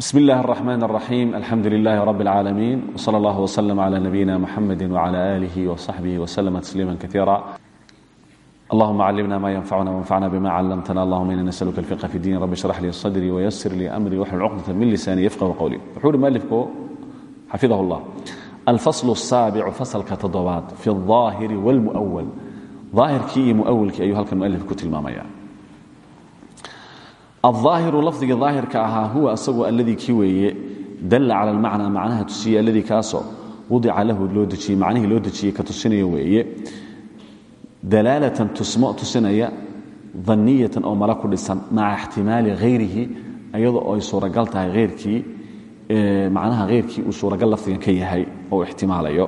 bsm اllah الرحmn الرaحيم alxamdu لlah رb العاalمين وصلى اllه وsلم عlى نبيina mحamd وعlى آlih وصaxbih وsلم تسليما كثيirا اllهma cلمna ma ينfعna وانfعna bma cلمtna اllهma ina نسألka الفقه في الdin رb اشhرح lي صdري وysr lي أmrي wxل cقدة min لساني yfqه qwlي wuxuu uhi mualifku xafiظah الlah alfصل الsaaبع faslka toddobaad fi الظاahiri والmuأwل ظaahirkii iyo muأwlkii ayuu halkan mualif ku tilmaamaya alaahiru lafdiga daahirka ahaa huwa asagoo alladii kii weeye dalla cala almacnaa macnaha tusiye alladii kaasoo wadica lahu loo dejiyey macnihii loo dejiyey ka tusinaya weeye dalaalatan tusmo tusinaya danniyatan oo mala ku dhisan maca ixtimaali hayrihi iyadoo ay suuragal tahay heyrkii macnaha heyrkii uu suuragal lafdigan ka yahay oo uu ixtimaalayo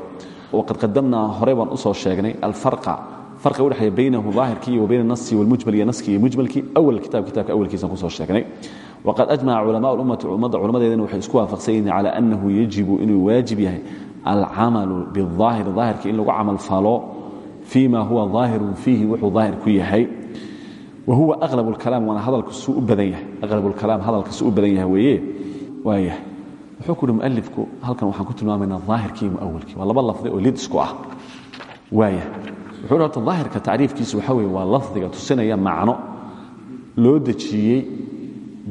waqad qadamnaa hore baan u soo sheegnay alfarqa farqiga udhexeeya baynahu daahirkii wa bayna nasi walmujmal iyo naskii iyo mujmalkii awal kitab kitabka awalkiisan kusoo sheegnay waqad ajmaca culamaء ummati ummadda culamadeedana waxay isku waafaqsan yihiin cala annahu yajibu inuu waajib yahay alcamalu biاظaahiri daahirka in lagu camal falo fii ma huwa ظaahirun fiihi wuxuu daahir ku yahay wa huwa aqlab اlkalaam waana hadalka suu u badan yahay aqlab اlkalaam hadalka suu u badan yahay weeye waayah wuxuu ku uhi mualifku halkan waxaan ku tilmaamaynaa daahirkii iyo muawalkii waa laba lafdi oo lid isku ah waayah wuxuu horta daahirka tacriifkiisu waxa weye waa lafdiga tusinaya macno loo dejiyey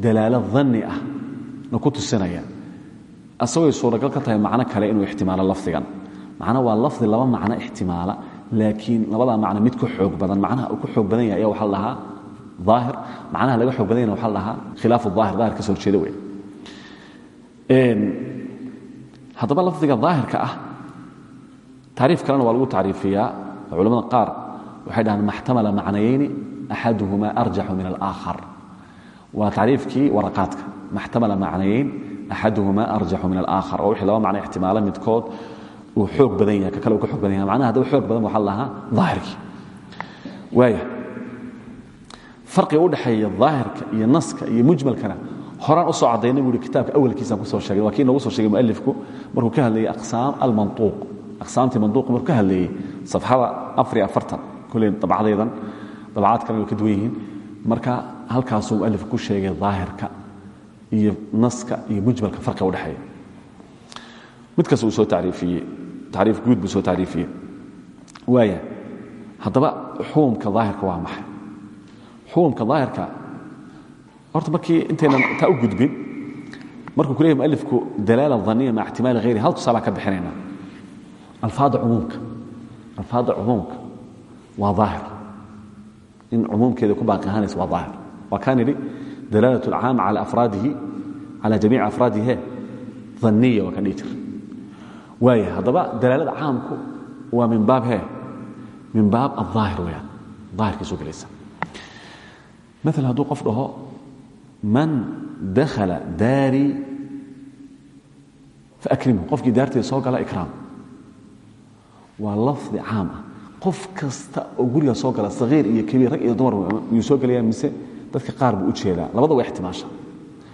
dalaalo danni ah na ku tusinaya. Asagooy suuragal ka tahay macno kale inuu ixtimaalo lafdigan. Macno waa lafdi laba macno ixtimaala laakiin labadaa macno mid ku xoog badan. Macnaha uu ku xoog badan yahay ayaa waxa la dhahaa daahir. Macnaha laga xoog badan yahna waxa la dhahaa khilaafu daahir. Daahir ka soo horjeeda wey haddaba lafdiga daahirka ah tacriif kalena waa lagu tacriifiyaa culamada qaar waxay dhahaan maxtamala macnayayni axaduhuma arjaxu min alaakhar. Waa tacriifkii waraqaadka maxtamala macnayayn axaduhuma arjaxu min alaakhar. Oo wixii laba macno ixtimaala midkood uu xoog badan yahay ka kale uu ka xoog badan yahay. Macnaha haddaba xoog badan waxaa lahaa daahirkii. Waaya farqiga u dhexeeya daahirka iyo naska iyo mujmalkana horaan u soo caddaynay buu hi kitaabka awalkiisaan ku soo sheegay. Waa kii noogu soo sheegay mualifku markuu ka hadlayay aqsaam almantuuq aqsaamtii manduuq markuu ka hadleeyey safxada afariyo afartan kulley dabcadaydan dabcaad kalena way ka duwan yihiin. Marka halkaasuu mualif ku sheegay daahirka iyo naska iyo mujmalka farqiga udhexeeya mid kasta uu soo tacriifiyey tacriif guud buu soo tacriifiyey. Waaya haddaba xukumka daahirka waa maxay? Xukumka daahirka horta markii intaynan taa u gudbin markuu ku leeyahy mualifku dalaala daniya maca ixtimaali hayri hal tusaalaa ka bixinaynaa alfaada cumuumka alfaada cumuumka waa daahir. In cumuumkeeda ku baaqi ahaanaysa waa daahir. Waa kaan idhi dalaalat اlcaam cala afraadihi cala jamiici afraadihe daniya waa kan dhihi jir waaya haddaba dalaalada caamku waa min baab he min baab aldaahir weyaan daahirkay soo gelaysa. Maala hadduu qof dhaho man dakhala daari faakrimhu qofkii daarteeda soo gala ikraam waa lafdi caam ah. Qof kasta oo guriga soo gala sahiir iyo kabiir rag iyo dumar miyuu soo gelaya mise dadka qaar buu u jeedaa. Labada waa ixtimaasha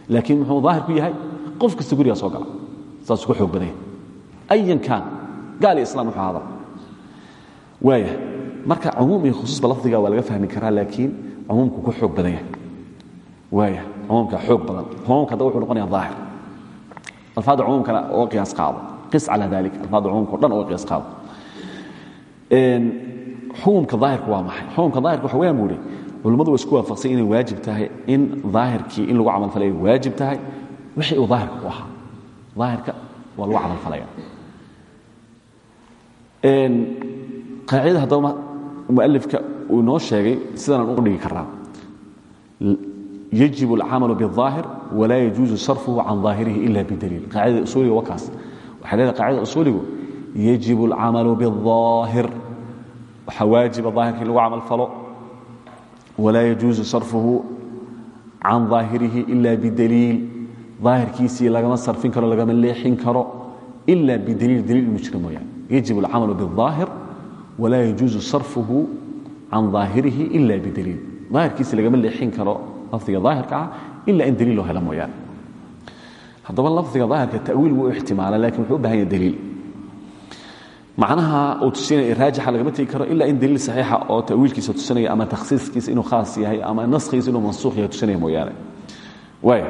laakiin muxuu daahir ku yahay? Qof kasta guriga soo gala saasuu ku xoog badanya ayan kaan gaal iyo wuxuu hadal. Waaya marka cumuum iyo khusuusba lafdiga waa laga fahmi karaa laakiin cumuumku ku xoog badan yahay waaya cumuumka xoog badan. Cumuumka hadda wuxuu noqonaya daahir. Alfaada cumuumkana oo qiyaas qaado. Qis cala dalik alfaada cumuumka o dhan oo qiyaas qaado xukumka aahirka waa maay ukumka aahirka waxa wayaan bu ihi isku waafaqsan inay waajib tahay in aahirkii in lagu camalfalay waajib tahay. Wixii uu aahirka ku ahaa. Waa lagu camalfalaya qaacidada haddaba mualifka uu inoo sheegay sidanaan u dhigi karaa yajib alcamalu biاaahir walaa yajuuzu sarfuhu can aahirihi ila bidaliil. Qaacidada usuuliga wakaas waxay leedahay qaacida usuuligu yajib اlcamalu bالظaahir waxaa waajiba daahirka in lagu camal falo walaa yajuuzu sarfuhu can ظaahirihi ila bidaliil daahirkiisii lagama sarfin karo lagama leexin karo ila bidaliil daliil inuu jiro mooyaane yajib اlcamalu bالظaahir walaa yajuuzu sarfuhu can ظaahirihi ila bidaliil daahirkiisi lagama leexin karo lafdiga daahirka ah ila in daliil loo helo mooyaane haddaba lafdiga daahirka ta'wiil wuu ixtimaala lakin wuxuu u bahan yahay daliil macnaha uu tusinaya raajixa lagama tegi karo ilaa in daliil saxiixa oo tawiilkiisa tusinaya ama takhsiiskiisa inuu khaas yahay ama naskhiisa inuu mansuukh yahay tusinaya mooyaane waaya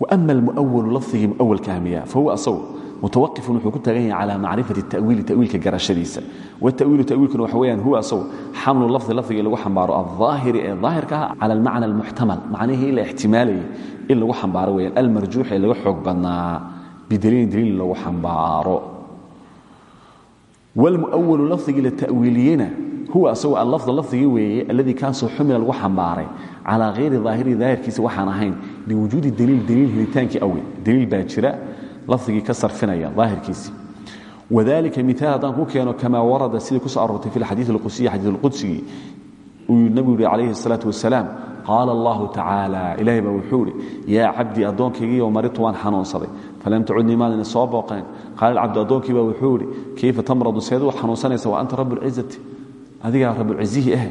وأma الmuأwل lafdigii muأwlka ahmiya fahuwa asagu mutawaqifun wuxuu ku taagan yahay calى macrifati التaأwiili tawiilka garashadiisa wالتawiilu tawiilkuna waxa weyaan huwa asagu xamlu lafdi lafdigii lagu xambaaro الظaahiri ee ظaahirka ah calى الmacna الmuxtamal macnihii la ixtimaalayay in lagu xambaaro weyaan almarjuux ee laga xoog badnaa bidaliilin daliil lagu xambaaro wاlmuأwlu lafdigii la ta'wiiliyena huwa asagu allafd lafdigii weeye alladii kaasoo xumila lagu xambaaray calaa hayri daahiri daahirkiisa waxaan ahayn liwujuudi daliil daliil helitaankii awgeed daliil baa jira lafdigii ka sarfinaya daahirkiisii wadalika miaal haddaan ku keeno kamaa warada sidii ku soo aroortay fi xadii اlqudsiyi xadiid اlqudsigii uu nabigu yihi calayhi الsalaaة wasalaam qaala allahu tacaala ilahay baa wuxuu idhi yaa cabdii addoonkaygiiyo maritu waan xanuunsaday. Falam tacudnii maadina soo booqeen. Qaala alcabdu addoonkii baa wuxuu idhi kayfa tamradu seed u xanuunsanaysa wa anta rab اlcizati adigaa rabulcizihii ah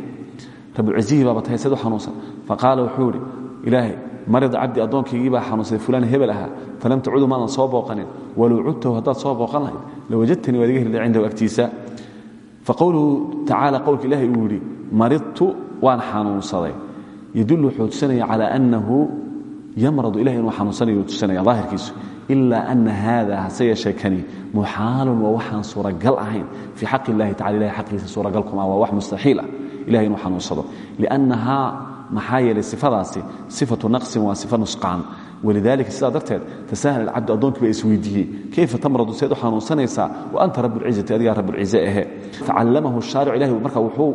rabulcizihii baaba tahay seed u xanuunsan. Faqaala wuxuu idhi ilaahay marida cabdi addoonkaygii baa xanuunsaday fulaan hebel ahaa. Falam tacudu maadan soo booqanin. Walow cudtahu haddaad soo booqan lahayd lawajadtanii waad iga helida cindahu agtiisa. Faqowluhu tacaala qowlka ilahay uu yidhi maridtu yadul wuxuu tusinaya calى anahu yamradu ilahay inuu xanuunsanayo tusinaya daahirkiisu ila ana hada hase yeeshee kani muxaalun waa waxaan suuragal ahayn. Fii xaq illahi tacala ilahay xaqiisa suuragal kuma waa wax mustaxiil ah ilahay inuu xanuunsado. Liannahaa maxaa yeelay sifadaasi sifatu naqsin waa sifa nusqaan. Walidalika sidaa darteed tasahal alcabdu addoonkii baa isweydiiyey kayfa tamradu seed u xanuunsanaysaa? Wa anta rabuulcizati adigaa rabuulcize ahe facallamahu shaaricu ilahi marka wuxuu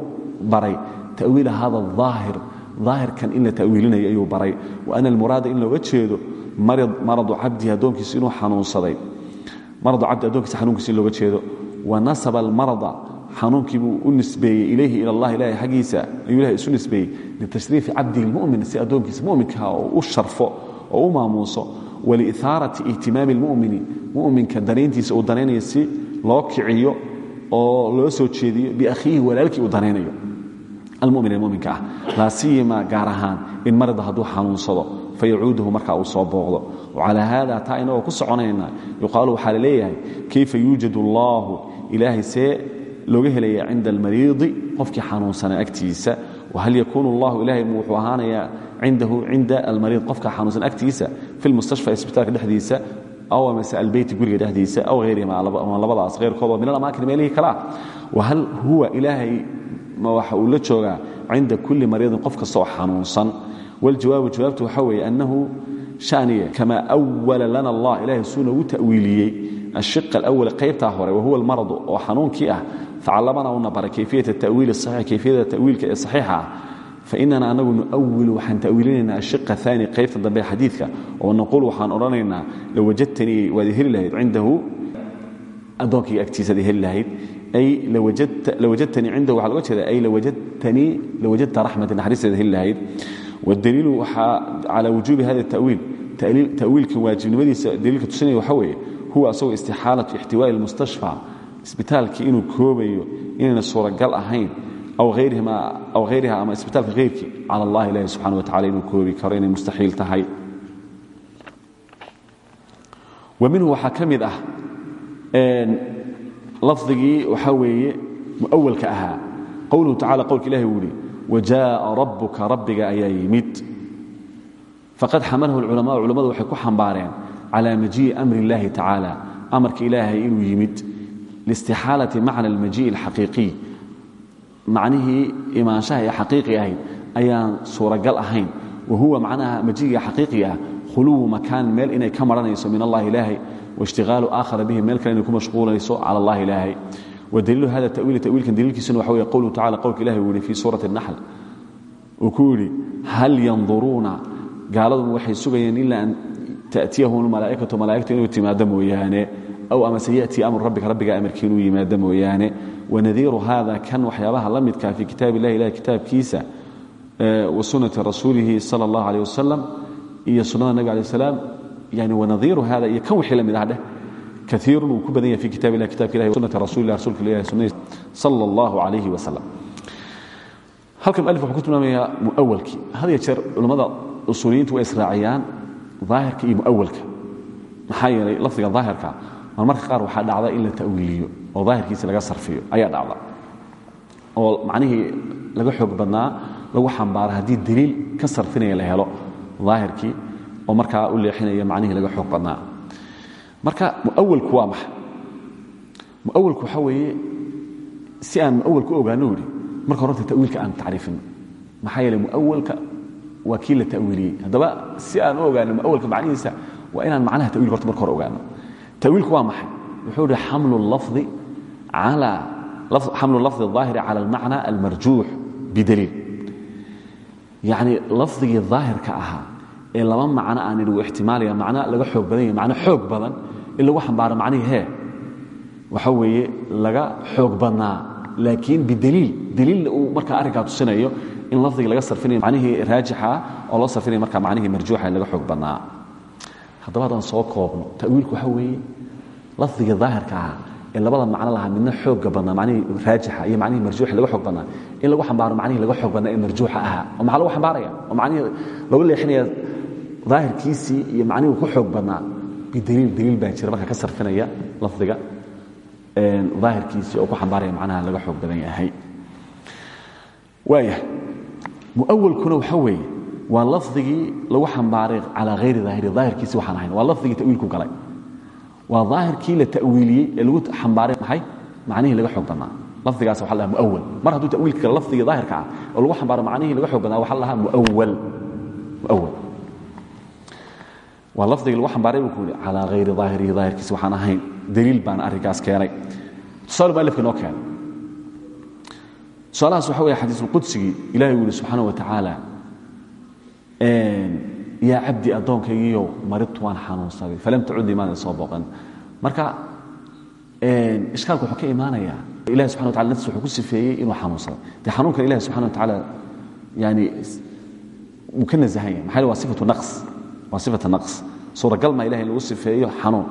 baray ta'wiila hada aahir daahirkan in la ta'wiilinayo ayuu baray. Wa ana almuraada in looga jeedo maradu cabdihi addoonkiisa inuu xanuunsaday. Maradu cabdi addoonkiisa xanuunkiisa in looga jeedo. Wa nasaba almarada xanuunkii buu u nisbeeyey ilayhi ila allah ilahay xaggiisa ayuu ilahay isu nisbeeyey. Litashriifi cabdihi lmu'min si addoonkiisa mu'minkaha oo u sharfo oo u maamuuso. Waliihaarati ihtimaami lmu'mini mu'minka danayntiisa uu danaynayo si loo kiciyo oo loo soo jeediyo biakhiihi walaalkii uu danaynayo almumin muminka ah. Laa siyama gaar ahaan in marida hadduu xanuunsado fayacuuduhu marka uu soo booqdo. Wacalaa haada taa inagoo ku soconayna yuqaalu waxaa la leeyahay kayfa yuujad allahu ilaahay see looga helaya cinda almariidi qofkii xanuunsanaa agtiisa. Wahal yakuunu allahu ilahay mu wuxuu ahaanayaa cindahu cinda almariid qofka xanuunsan agtiisa fi lmustashfa isbitaalka dhexdiisa aw amase albeyti guriga dhexdiisa aw hayrihima ama labadaas heyrkoodoo min alamaakin meelihii kale ah wahal huwa ilaahay ma waxa uu la joogaa cinda kulli mariidin qof kasta oo xanuunsan. Waljawaabu jawaabtu waxaa weeye annahu shaniye kama awala lana allah ilahay suu noogu ta'wiiliyey. Ashiqa alawal qaybtaa hore wahuwa almaradu oo xanuunkii ah. Facallamana una baray kayfiyat tawiili saxiix kayfiyada tawiilka ee saxiixa. Ah fainana anagu nuawilu waxaan ta'wiilinaynaa ashiqa aani qaybta dambe xadiidka oo naquul waxaan odhanaynaa lawajadtanii waad heli lahayd cindahu. Addoonkayga agtiisaad heli lahayd ay lawajadtanii cindahu waxa loga jeeda ay lawajadtanii lawajadta raxmati naxariisteeda heli lahayd waddaliilu waxaa calaa wujuubi hada tawiil tawiilkan waajibnimadiisa daliilka tusinaya waxa weeye huwa asagoo istixaalatu ixtiwaa'i lmustashfa isbitaalkii inuu koobayo inayna suuragal ahayn aw hayriha ama isbitaalka hayrkii cala allahi ilahi subxana wa tacala inuu koobi karo inay mustaxiil tahay wa minhu waxaa ka mid ah lafdigii waxaa weeye muawalka ahaa qowluhu tacala qowlka ilahi uu yihi wajaءa rabuka rabbiga ayaa yimid faqad xamalahu اlculama culamadu waxay ku xambaareen cala majiiءi amri اllahi tacaala amarka ilaahay inuu yimid liistixaalati macna almajiiء اlxaqiiqiy macnihii imaanshaha ee xaqiiqi ahayd ayaan suuragal ahayn wa huwa macnaha majiiga xaqiiqiga ah khuluwu makaan meel inay ka maranayso min allahi ilaahay waishtiqaalu aakhara bihi meel kale inay ku mashquulayso cala allahi ilaahay wadaliilu hada tawiili tawiilkan daliilkiisuna waxa weye qowluhu tacala qowlka ilahi uu yihi fii suurati اnaxl uu ku yidhi hal yanduruuna gaaladuma waxay sugayeen ilaa an ta'tiyahum almalaa'ikatu malaa'igtu inuu timaado mooyaane aw amase ya'tii amru rabbika rabbiga amarkii inuu yimaado mooyaane wanadiiru hada kan waxyaabaha la midkaa fii kitaab illahi ilahi kitaabkiisa wa sunnati rasuulihi sala allah aleh wasalam iyo sunnada nabig alay salaam yani wanadiiru hada iyo kan wixii la mid ah dheh kaiirun wuu ku badan yahay fi kitab ilah kitabka ilahi sunnati rasulilah rasulka ilahi sunnadiisa sala allahu calayhi wasalam halkan mualif wuxuu ku tilmaamayaa muawalkii had ya jeer culammada usuuliyiintu way israaciyaan daahirka iyo muawalka maxaa yeelay lafdiga daahirka marmarka qaar waxaa dhacda in la ta'wiiliyo oo daahirkiisa laga sarfiyo ayaa dhacda oo macnihii laga xoog badnaa lagu xambaara haddii daliil ka sarfinaya la helo daahirkii oo markaa u leexinaya macnihii laga xoog badnaa marka muawalku waa maxa muawalku waxaa weeye si aan muawalku u ogaano yidhi marka horta tawiilka aan tacriifino maxaa yeele muawalka waa kii la tawiiliyey haddaba si aan u ogaano muawalka macnihiisa waa inaan macnaha tawiilka horta marka hore ogaano tawiilku waa maxay wuxuu ihi xamlu lafdi ala xamlu lafdi الظaahiri cala almacna almarjuux bidaliil yacni lafdigii daahirka ahaa ee laba macno aan idhi u ixtimaalaya laga xoog badan yahay macno xoog badan in lagu xambaaro macnihii waxa weeye laga xoog badnaa laakiin bidaliil daliilna uu markaa arrinkaa tusinayo in lafdiga laga sarfinayo macnihii raajixa oo loo sarfinayo markaa macnihii marjuuxa laga xoog badnaa. Haddaba haddaan soo koobno ta'wiilku waxa weeye lafdigii daahirka ahaa ee labada macno lahaa midna xooga badnaa macnihii raajixa iyo macnihii marjuuxa laga xoog badnaa. In lagu xambaaro macnihii laga xoog badnaa ee marjuuxa ahaa. Oo maxaa lagu xambaaraya oo macnihii lagu leexinaya daahirkiisii iyo macnihii ku xoog badnaa. Bidaliil daliil baa jira. Marka ka sarfinaya lafdiga daahirkiisii oo ku xambaaraya macnaha laga xoog badan yahay. Waaya muawalkuna waxa weeye waa lafdigii lagu xambaaray calaa hayri daahiri daahirkiisi waxaan ahayn waa lafdigii tawiilku galay. Waa daahirkii la tawiiliyey ee lagu xambaaray maxay? Macnihii laga xoog badnaa. Lafdigaas waxa la dhaha muawal mar hadduu tawiilka gala lafdigii daahirka ah oo lagu xambaaro macnihii laga xoog badnaa waxa la dhahaa muawal muawal waa lafdigii lagu xambaaray buu ku yidhi calaa hayri daahirihi daahirkiisi waxaan ahayn daliil baan arrinkaas keenay. Tusaale mualifka inoo keenay. Tusaalahaas waxa weeye xadiisulqudsigii ilahay yihi subxaana wa tacaala yaa cabdi addoonkaygiiyow maridtu waan xanuunsaday falam tacudnii maadan soo booqan. Marka ishkaalku wuxuu ka imaanayaa ilahi subxana wa tala naftiisa wuxuu ku sifeeyey inuu xanuunsaday. Dee xanuunkan ilahi subxana wa tacaala yani wuu ka nasahan yahay maxaa waa sifatu naqs waa sifata naqs. Suuragal maa ilahay in lagu sifeeyo xanuun.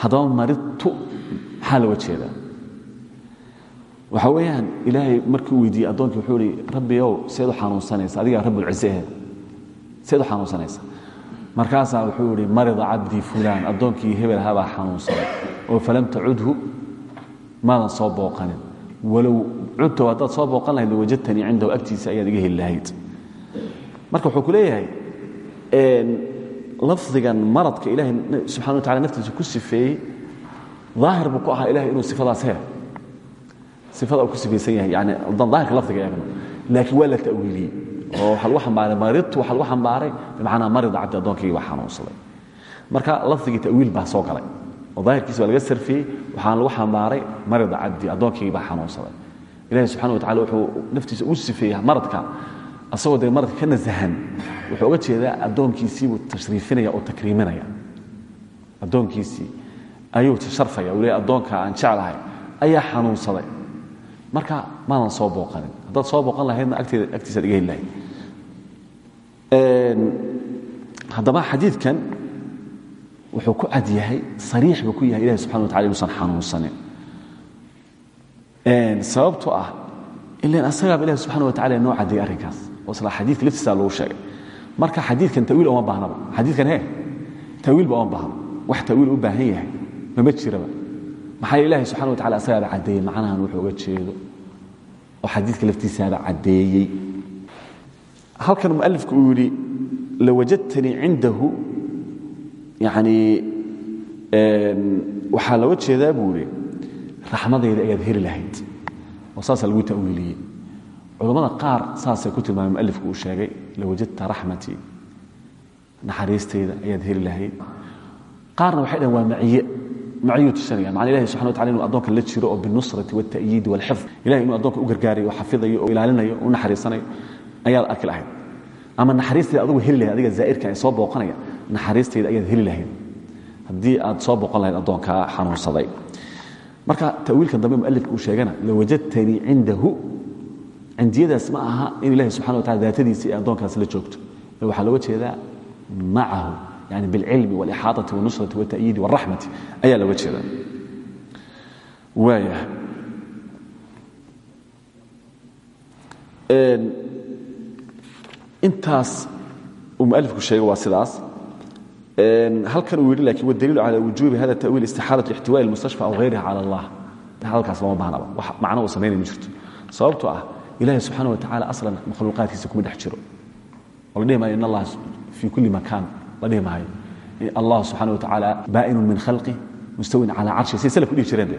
Haddaba maridtu maxaa looga jeedaa? Waxa weeyaan ilaahay markii uu weydiiyey addoonkii wuxuu ihi rabbiyow seed u xanuunsanaysa. Adigaa rabbulcisehe seed u xanuunsanaysa. Markaasaa wuxuu ihi marida cabdii fulaan addoonkii hebel ahaa baa xanuunsaday oo falam tacudhu maadan soo booqanin. Walow cudtow haddaad soo booqan lahayd lawajadtanii cindahu agtiisa ayaad iga heli lahayd. Marka wuxuu ku leeyahay lafdigan maradka ilaahay subxana wa tacala naftiisa ku sifeeyey daahir buu ku ahaa ilahay inuu sifadaas hee sifada uu ku sifaysan yahay yani daahirka lafdiga eegno laakiin waa la ta'wiiliyey oo waxaa lagu xambaaray maridtu waxaa lagu xambaaray bimacnaa marida cabdi addoonkaygi baa xanuunsaday. Marka lafdigii ta'wiil baa soo galay. Oo daahirkiisa waa laga sarfiyey waxaana lagu xambaaray marida cabdi addoonkaygi baa xanuunsaday. Ilahi subxana wa tacala wuxuu naftiisa u sifeeyey maradka asagoo dee maradka ka nasahan wuxuu oga jeedaa addoonkiisiibuu tashriifinaya oo takriiminaya. Addoonkiisii ayuu tasharfaya uu leey addoonka aan jeclahay ayaa xanuunsaday. Marka maadan soo booqanin. Haddaad soo booqan lahaydna agtiisaad iga heli lahayd. Haddaba xadiidkan wuxuu ku cad yahay sariix buu ku yahay ilahi subxana wa tacala inuusan xanuunsanin. Sababto ah ilan asagaaba ilahi subxana wa tacala noo caddeeyey arrinkaas oo isla xadiidka laftiisa lagu sheegay. Marka xadiidkan tawiil oma baahnaba xadiidkan he tawiilba oma baahno wax tawiil u baahan yahay mama jiraba. Maxaa ilahi subxana wa tacala asagaaba caddeeyey macnahan wuxuu uga jeedo. Oo xadiidka laftiisaaba caddeeyey halkan mualifku uu yidhi lawajadtanii cindahu. Yani waxaa looga jeedaa buu yidhi raxmadayda ayaad heli lahayd. Oo saasaa lagu tawiiliyey culammada qaar saasay ku tilmaamay mualifku uu sheegay lawajadta raxmatii naxariistayda ayaad heli lahayd. Qaarna waxay dhahen waa maciye maciyuu tusinaya macna ilahi subxana wa tacala inuu addoonka la jiro oo binusrati walta'yiidi walxifd ilahi inuu addoonka u gargaarayo oo xafidayo oo ilaalinayo oo naxariisanayo ayaad arki lahayd. Ama naxariistayda adigu heli lahayd adiga zaa'irka ee soo booqanaya naxariistayda ayaad heli lahayd. Haddii aad soo booqan lahayd addoonkaa xanuunsaday. Marka tawiilkan dambe mualifka uu sheegana lawajadtanii cindahu cindiyadaas ma aha in ilahi subxana wa tacala daatadiisa ee addoonkaas la joogto waxaa looga jeedaa macahu yani bilcilmi walixaadati walnusrati walta'yiidi walraxmati ayaa looga jeedaa waaya intaas uu mualifku sheegay waa sidaas halkan uu yidhi lakin wdaliilu calى wujuubi hada tawiil istixaalaة ixtiwaءi اlmustashfa aw hayriha calى اllah hadalkaas lama baahnaba wax macno uu samaynay ma jirto sababtoo ah ilahi subxaana wa tacala aslan makhluuqaadkiisa kuma dhex jiro oo allah fii kulli makaan la dhihi maayo allah subxana wa tacaala baa'inun min khalqi mustawin calaa carshi say salafku dhihi jireen de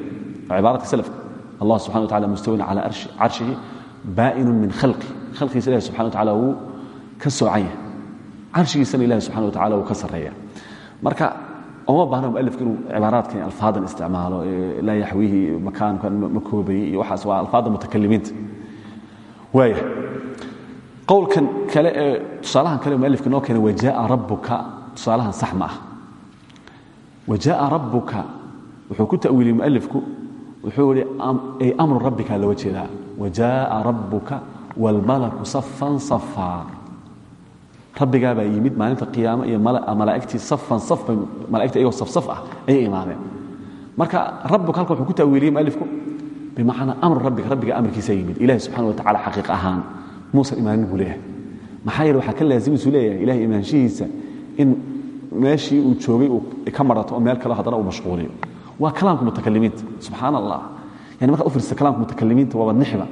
waa cibaaradka salafka allah subxana wa tacala mustawin calaa carshihi min khalqi khalqigiisa ilahi subxana wa tacala wuu ka soocan yahay carshigiisana ilahi subxana wa tacala wuu ka marka uma baahna mualifku inuu cibaaraadkan alfaadan isticmaalo laa yaxwiihi makaankan ma koobayey iyo waa alfaada mutakalimiinta qowlkan kale ee tusaalahan kale mualifka noo keenay wajaaa rabbuka. Tusaalahan sax ma ah. Wajaaa rabbuka. Wuxuu ku ta'wiiliyey mualifku wuxuu ihi ay amru rabbika looga jeedaa wajaaa rabbuka waalmalaku safan safaa rabbigaa baa yimid maalinta qiyaamo iyo malaa'igtii safan saf bay malaigta iyagoo safsaf ah ayay imaadeen. Marka rabbuka halkan wuxuu ku ta'wiiliyey mualifku bimacnaa amru rabbika rabbiga amarkiisa yimid ilahi subxana wa tacala xaqiiq ahaan muusan imaanin buu leeyahay maxaa yeele waxaa ka laasimisuu leeyahay ilahay imaanshihiisa in meeshii uu joogay uu ka marato oo meel kale haddana uu mashquuliyo waa kalaamka mutakalimiinta subxaan allah yani markaa u fiirsa kalaamka mutakalimiinta waaba nixba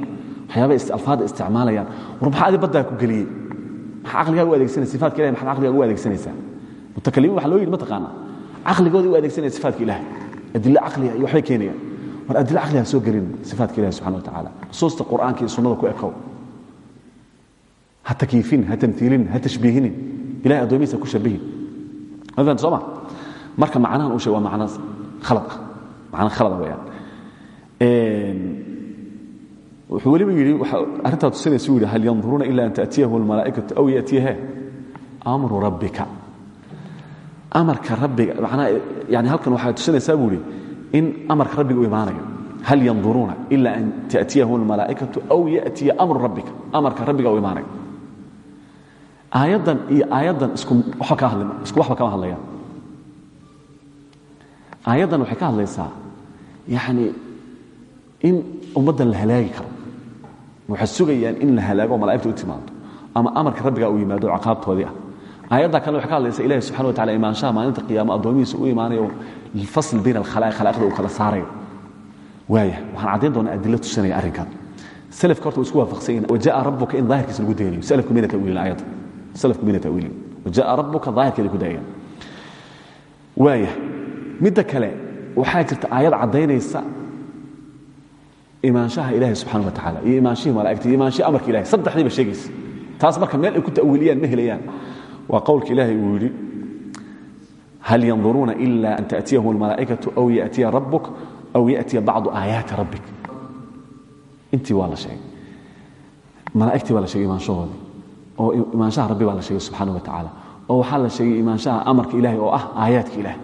waxyaabay alfaada isticmaalayaan war maxaa adi baddaa ku geliyey maxaa caqligaaga u adeegsanaysa sifaadka ilahay maxaad caqligaaga u adeegsanaysaa mutakalimiin waxa loo yidhi ma taqaanaa caqligooda u adeegsanaya sifaadka ilahay adilo caqliga iyo waxbay keenayaan war adilo caqliga ha soo gelin sifaadka ilahi subxana wa tacala nusuusta qur'aanka iyo sunnada ku ekow ha takiifin ha tamhiilin ha tashbiihinin ilahay addoomihiisa ku shabihin mafahanta soo ma marka macnahan uu sheeg waa macna khalad ah macna khalada weeyaan wuxuu weliba yidhi arrintaa tusinaysa uu yidhi hal yanduruuna ila an taأtiyahu اlmalaa'ikatu aw yأtiyahe amru rabbika amarka rabbiga manaa yani halkan waxay tusinaysaa buu ihi in amarka rabbiga u imaanayo hal yanduruuna ila an taأtiyahu اlmalaa'ikatu aw yأtiya amru rabbika amarka rabbiga u imaanayo aayaddan iyo aayaddan isku waba ka hadli isku waxba kama hadlayaan aayaddan waxay ka hadlaysaa yani in ummaddan la halaagi karo waxay sugayaan in la halaago o malaigta u timaado ama amarka rabbiga uu yimaado caqaabtoodii ah aayadda kale waxay ka hadlaysaa ilahi subxana wa tacala imaanshaha maalinta qiyaamo addoomihiisa u imaanayo lilfasl bayna alkhalaa'iq khalaa'iqda uu kala saarayo waaya waxaan caddayn doonaa adilo tusinaya arrinkan salafka horta way isku waafaqsan yihiin waja'a rabbuka in daahirkiisa lagu daynayo salafku mayna ta'wiilin aayadda salafku mayna ta'wiilin waja'a rabbuka daahirkeeda ku daayaan waaya midda kale waxaa jirta aayad caddaynaysa imaanshaha ilahi subxana wa tacala iyo imaanshihii malaigta iyo imaanshihii amarka ilahay saddexdiiba sheegaysa taas marka meel ay ku ta'wiiliyaan ma helayaan waa qowlka ilaahay uu yidhi hal yanduruuna ila an taأtiyahu اlmalaa'ikaةu aw yأtiya rabbuk aw yأtiya bacdu aayaati rabbik intii waa la sheegay malaa'igtii baa la sheegay imaanshahoodii oo imaanshaha rabbi baa la sheegay subxaana wa tacaala oo waxaa la sheegay imaanshaha amarka ilahay oo ah aayaadka ilaah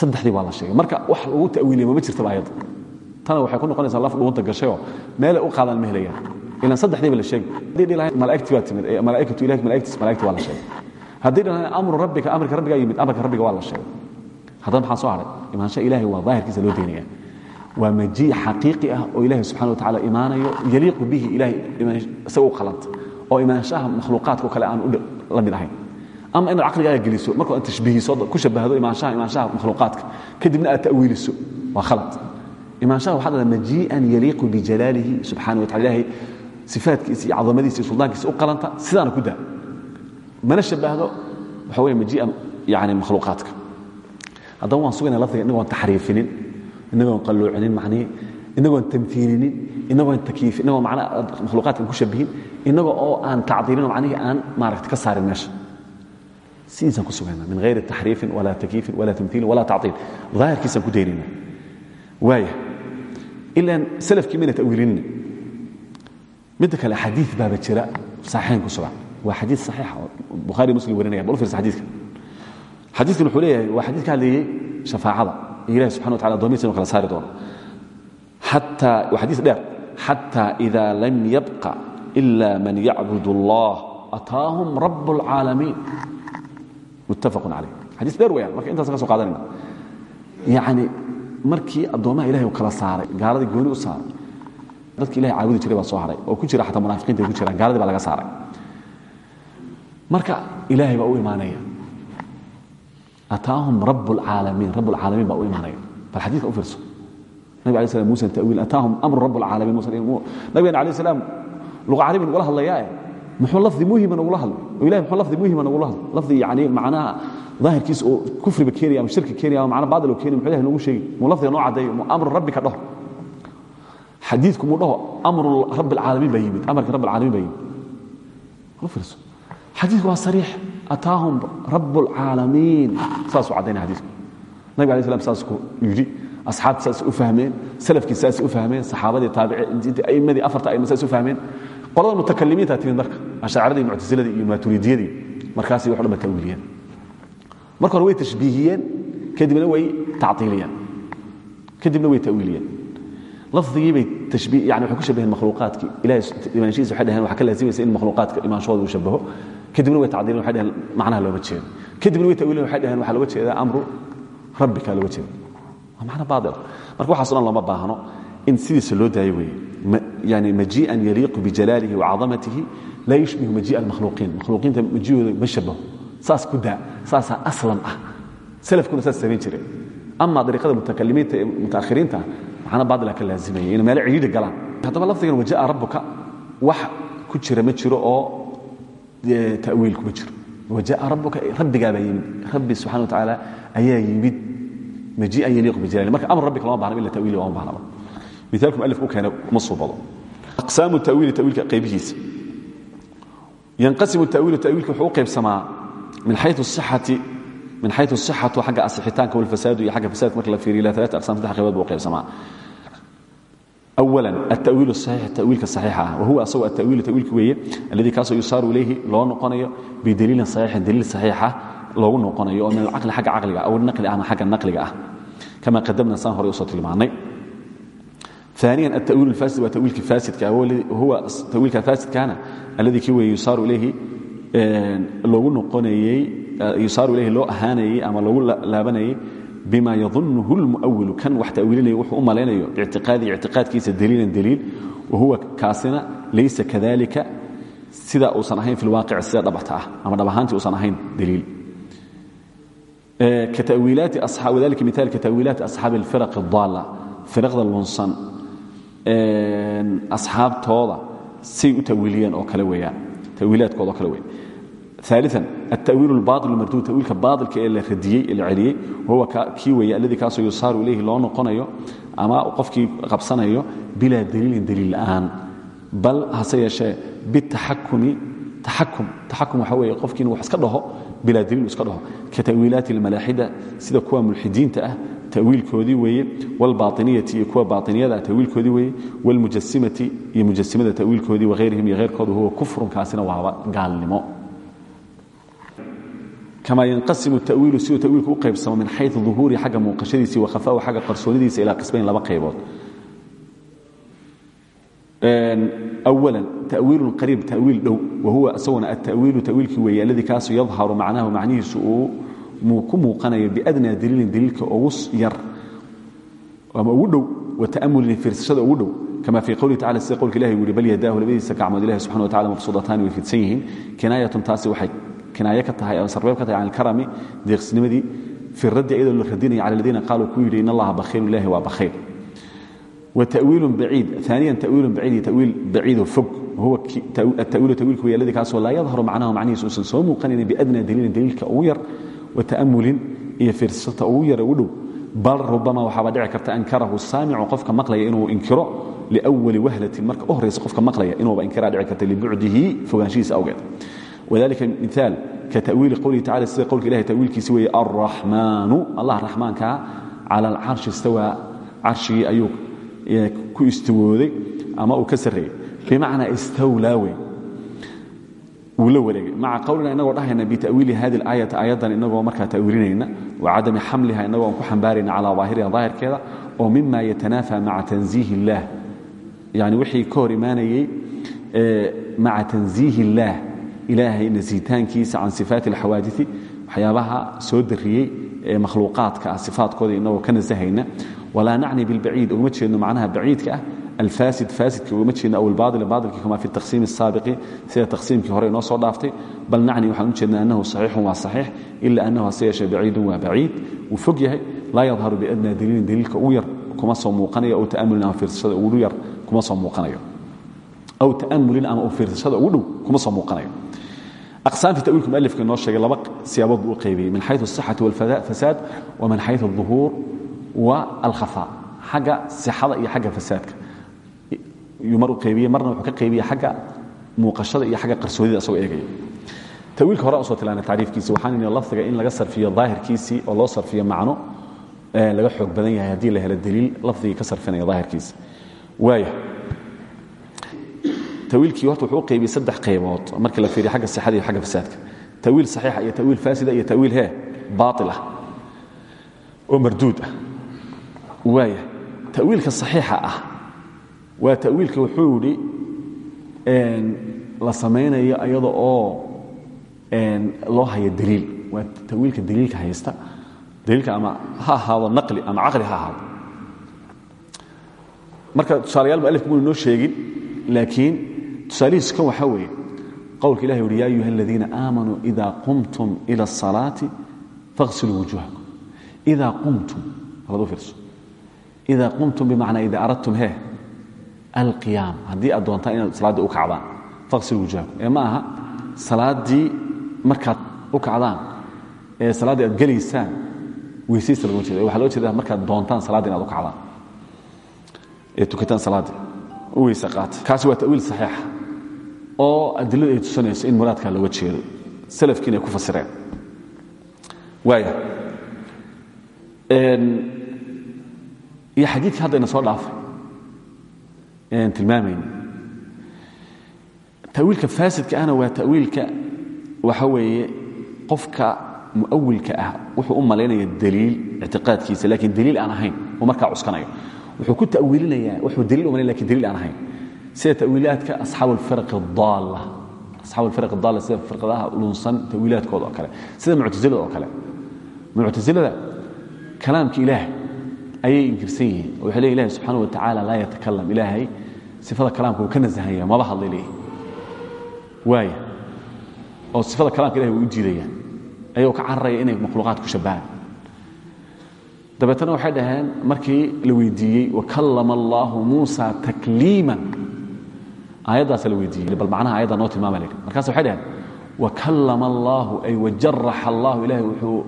saddexdii baa la sheegay marka wax lagu ta'wiiliya mama jirtaba ayadda tana waxay ku noqonaysaa laf dhuunta gashayoo meelay u qaadaan ma helayaan ilan saddexdiiba la sheegay haddii dhilahayn malaa'igtii baa timid ee malaa'ikatu ilahi malaa'igtiis malaa'igtii waa la sheegay haddii dhilahayn amru rabbika amarka rabbigaa yimid amarka rabbiga waa la sheegay. Haddana soo hadhay imaansha ilahay waa daahirkiisa loo daynaya waa majiic xaqiiqi ah oo ilaahi subxana wa tacala imaanayo yaliiqu bihi ilahay isaga u qalanta oo imaanshaha makhluuqaadka kale aan la mid ahayn. Ama inaad caqligaaga geliso markoo aad tashbiihiso ku shabahdo imaanshaha imaanshaha makhluuqaadka kadibna aad ta'wiiliso waa khalad. Imaanshaha waxaa dhada majii'an yaliiqu bijalaalihi subxana wa tacala ilahay sifaadkiisa iyo cadamadiisa iyo suldaankiisa u qalanta sidaana ku daa mana shabahdo waxa weeye majii'an yani makhluuqaadka. Haddaba waan sugayna lafdiga inagoon taxriifinin inagoon qalloocinin macnihi inagoon tamhiilinin inagoon takiifin inagoo macnaa makhluuqaadkan ku shabihin inago oo aan tacdiilin oo macnihii aan maaragta ka saarin meesha. Sidiisaan ku sugayna min hayri taxriifin walaa takiifin walaa tamhiilin walaa tacdiil daahirkiisaan ku daynayna waaya ilaan salafkii mayna ta'wiilinina midda kale xadiid baaba jira saxiixayn ku sugan waa xadiid saxiixa oo bukhaari muslim warinaya bal u fiirsa xadiidka xadiidkan wuxuu leeyahay waa ka hadlayey shafaacada. Iyo ilahi wa tacala addoomihiisa inu kala saari doono. Xataa waa xadiis dheer xataa ida lam yabqa ila man yacbud allah ataahum rab اlcaalamiin muttafaqun calayh xadiis dheer weyaan marka intaas ka soo qaadanayna markii addoommaha ilahay u kala saaray gaaladii gooni u saaray dadki ilahay caabudi jiray baa soo haray oo ku jira xataa munaafiqiinta ku jiraan gaaladii baa laga saaray marka ilaahay baa u imaanaya ataahum rab اlcaalamiin rab اlcaalamiin baa u imaanaya bal xadiidka u fiirso nabig alay slam musa tawiil ataahum amru rab اlcaalamiin musa nabigeen alayh salaam luqa carabi nagula hadlayaae muxuu lafdi muhima nagula hadlay oo ilahay muxuu lafdi muhima nagula hadlay lafdi yani macnaha daahirkiisa oo kufriba keenaya ama shirki keenaya ama macna baadil oo keenaya muxuu ilahay noogu sheegi muu lafdiga noo caddeeyo muu amru rabbika dhaho xadiidku muu dhaho amru rabbi alcaalamiin baa yimid amarka rabbi alcaalamiin baa yimid la fiirso xadiidku waa sariix. Ataahum rabb alcaalamiin saasuu caddaynaya xadiidku. Nabig alay slam saas ku yidhi. Asxaabta saas u fahmeen. Salafkii saas u fahmeen. Saxaabadii taabiciintii a'imadii afarta a'ima saas u fahmeen. Qolada mutakalimiinta timid marka. Ashaaciradii muctasiladii iyo maaturidiyadii markaasay wax dhanba tawiiliyeen marka hore way tashbiihiyeen kadibna way tactiiliyeen kadibna way tawiiliyeen lafdigii bay tashbiih yani waxay ku shabaheen makhluuqaadkii. Ilahay imaanshihiisa waxay dhaheen waxaa ka laazimaysa in makhluuqaadka imaanshahooda uu shabaho kadibna way tacdiileen waxay dhaheen macnaha looma jeedo. Kadibna way tawiileen waxay dhaheen waxaa looga jeedaa amru rabbika looga jeeda waa macna baadila marka waxaaso dhan looma baahno in sidiisa loo daayo weeye. Yani majii'an yaliiqu bijalaalihi wacadamatihi laa yushbihu majii'a almakhluuqiin makhluuqiinta majihooda ma shabaho. Saas ku daa saasaa aslan ah. Salafkuna saas samayn jireen ama dariiqada mutakalimiinta ee mutaakhiriinta macna baadila ka laazimaya inay meelo cidhiidhi galaan. Haddaba lafdigan waja'a rabbuka wax ku jira ma jiro oo ta'wiil kuma jiro waja'a rabbuka rabbigaabaa yimid rabbi subxana wa tacaala ayaa yimid majii'an yaliiqu bijalali marka amr rabbika lama bahna ila tawiili lama bahnaba miaalku mualifku u keena kuma suubado aqsaamu tawiili tawiilka qaybihiisa yanqasimu tawiilu tawiilka wuxuu u qaybsamaa min xayu sixati min xayu sixatu xagga asixitaanka walfasaadu iyo xagga fasaadka marka la fiiriyo ila alaat aqsam saddex qaybood buu u qaybsamaa أولا التأويل الصحيح التأويل كصحيح وهو أصوى التأويل تأويل كوية الذي كاسو يصار إليه لو نقنيه بدليل صحيح دليل صحيحة لو نقنيه من العقل حق عقلك أو النقل أهم حق النقل أه كما قدمنا سان هوري وصوت المعني ثانيا التأويل الفاسد وتأويل فاسد وهو تأويل فاسد كان الذي كوي يصار إليه لو نقنيه يصار إليه لو أهانيه أما لو لابنيه bima yadunhu lmuawilu kan wax tawiilinaya wuxuu u malaynayo biictiqaadihi ictiqaadkiisa daliilan daliil. Wahuwa kaasina laysa kadalika sida uusan ahayn fi lwaaqic sida dhabta ah ama dhab ahaantii uusan ahayn daliil. Wadalika miaal katawiilaati asxaabi alfiraq اdaala firaqda lunsan. Asxaabtooda say u tawiiliyeen oo kale weeyaan tawiilaadkooda oo kale weeyaan ثالثا التأويل الباطل المردود تأويلك باطل كإيه اللي رديي اللي عليه وهو كي ويا الذي كاسو يصار إليه لو نقنيو أما قفكي قبصنيو بلا دليل دليل الآن بل هسي شيء بالتحكم تحكم تحكم حوي قفكي إنه حسك له بلا دليل حسك له كتأويلات الملاحدة سيدا كوا ملحدين تأه تأويل كودي وي والباطنية كوا باطنية تأويل كودي وي والمجسمة مجسمة تأويل كودي وغيرهم غير كودي هو ama yanqasimu tawiilu siduu tawiilku u qaybsamo min xayu uhuuri xagga muuqashadiisi wakhafau xagga qarsoonidiisa ilaa qismayn laba qaybood awala tawiilun qariib tawiil dhow wahuwa isaguna atawiilu tawiilkii weeye aladii kaasu yadharu macnahu macnihiisu uu ku muuqanayo biadnaa daliilin daliilka ugu yar ama ugu dhow wataamulin fiirsashada ugu dhow kama fii qwlihi tacala sida qowlka ilahi u yuri bal yadaahu labadiisa gacmood ilahi subxana wa tacala mabsuudataani way fidsan yihiin kinaayatun taasi waxay kinaaya ka tahay ama sarbeeb ka tahay can ilkarami deeqsnimadii fi raddi iyadoo la radinaya cala aladiina qaaluu ku yidhi in allaha bakhiilu ilahi waa bakhiil wtawiilu baciid aaniya tawiilu baciid iyo tawiil baciido fog. Huwa atawiilu tawiilku way alladii kaasoo laa yadharu macnahu macnihiis uusan soo muuqanaynin biadnaa daliilin daliilka ugu yar wa ta'amulin iyo fiirsata ugu yar u dhow. Bal rubama waxaaba dhici karta ankarahu saamicu qofka maqlaya inuu inkiro liwali wahlatin marka u horraysa qofka maqlaya inuuba inkiraa dhici karta libucdihi fogaanshihiisa awgeed. إنه بإنكره دعي كرت لبعده فغانشيس أوقات وذلك مثال كتأويل قوله تعالى سيد قولك إلهي تأويل كسوي الرحمن الله الرحمن كا على العرش استوى عرشي أيوك كو استوى أما أكسره بمعنى استولاوي ولو مع قولنا إنه رأينا بتأويل هذه الآية أيضا إنه مركها تأويلنا وعدم حملها إنه أنكو حنبارنا على ظاهرها ظاهر كذا ومما يتنافى مع تنزيه الله يعني وحي كور إيماني مع تنزيه الله ilaahay nasitaankiisa can sifaati alxawaadii waxyaabaha soo dariyey ee makhluuqaadka ah sifaadkooda inagoo ka nasahayna. Walaa nacni bilbaciid ugama jeedno macnaha baciidka ah. Alfaasid faasidka ugama jeedno aw albaail baailka kama fi taqsiim الsaabiqi sida taqsiimkii hore inoo soo dhaaftay bal nacni waxaan u jeednaa annahu saxiixun waa saxiix ila annahu hase yeeshee baciidun waa baciid. Wuu fog yahay laa yadharu biadnaa daliilin daliilka yar kuma soo muuqanayo oo ta'amulin ama ugu yar kuma soo muuqanayo. Aw ta'amulin ama u ugu dhow kuma soo muuqanayo aqsaamtii tawiilka mualifka inoo sheegay laba siyaabood buu u qaybiyey min xayu asixati walfasaad wa min xayu alظuhuur wa alkhafaa xagga sixada iyo xagga fasaadka yuu mar u qaybiyey marna wuxuu ka qaybiyey xagga muuqashada iyo xagga qarsoodida asagoo eegaya tawiilka hore u soo tilaana tacriifkiisi waxaan ini lafdiga in laga sarfiyo daahirkiisii oo loo sarfiyo macno laga xoog badan yahay haddii la helo daliil lafdigii ka sarfinaya daahirkiisa waaya tawiilkii horta wuxuu u saddex qaybood markii la fiiriyo xagga sixada iyo xagga fasaadka. Tawiil saxiixa iyo tawiil faasida iyo tawiil hee baatil ah oo marduud ah. Waaya tawiilka saxiixa ah waa tawiilka wuxuu yidhi la samaynayo iyada oo loo hayo daliil. Waa tawiilka daliilka haysta. Daliilka ama ha ahaado naqli ama caqli ha ahaado. Marka tusaalayaal mualifku munu noo sheegin laakiin tusaalihiiskan waxaa weeye qowlka ilahi uhi ya ayuha aladiina aamanuu idaa qumtum ila asalaati fasiluu wujuhakum idaa qumtum aladu fiirso. Idaa qumtum bimacnaa idaa aradtum hee alqiyaam haddii aad doontaan inaad u kacdaan fasiluu wujuhakum ee ma aha u kacdaan ee salaaddii aad gelaysaan weysaysta laguma jeeda waxa loo jeeda markaad doontaan salaadda inaad u kacdaan. Ee tukataan salaaddii u weyse qaata kaasi oo adiladu ay tusanayso in muraadkaa looga jeedo salafkiina ku fasireen. Waaya iyo xadiidkii haddayna soo dhaafay. Aan tilmaamayna tawiilka faasidka ahna waa tawiilka waxa weeye qofka muawilka ah wuxuu u malaynaya daliil ictiqaadkiisa laakiin daliil aan ahayn uu markaa cuskanayo. Wuxuu ku tawiilinayaa wuxuu daliil u malayn laakiin daliil aan ahayn sida tawiilaadka asxaabu alfiraq addaalla sida firqadaha lunsan tawiilaadkooda oo kale sida muctasilada oo kale. Muctasilada kalaamka ilaah ayay inkirsan yihiin oo waxay leeyihiin ilahi subxaana wa tacaala laa yatakalam ilaahay sifada kalaamka uu ka nasahan yahay maba hadlay leeyihiin waaya oo sifada kalaamka ilahi way u diidayaan ayagoo ka cararaya inay makhluuqaad ku shabahaan dabeetana waxay dhaheen aayaddaasa la weydiiyey bal macnaha ayadda noo tilmaama lahi markaas waxay dhaheen wakallama allaahu ay wajaraxa allahu ilaahay wuxuu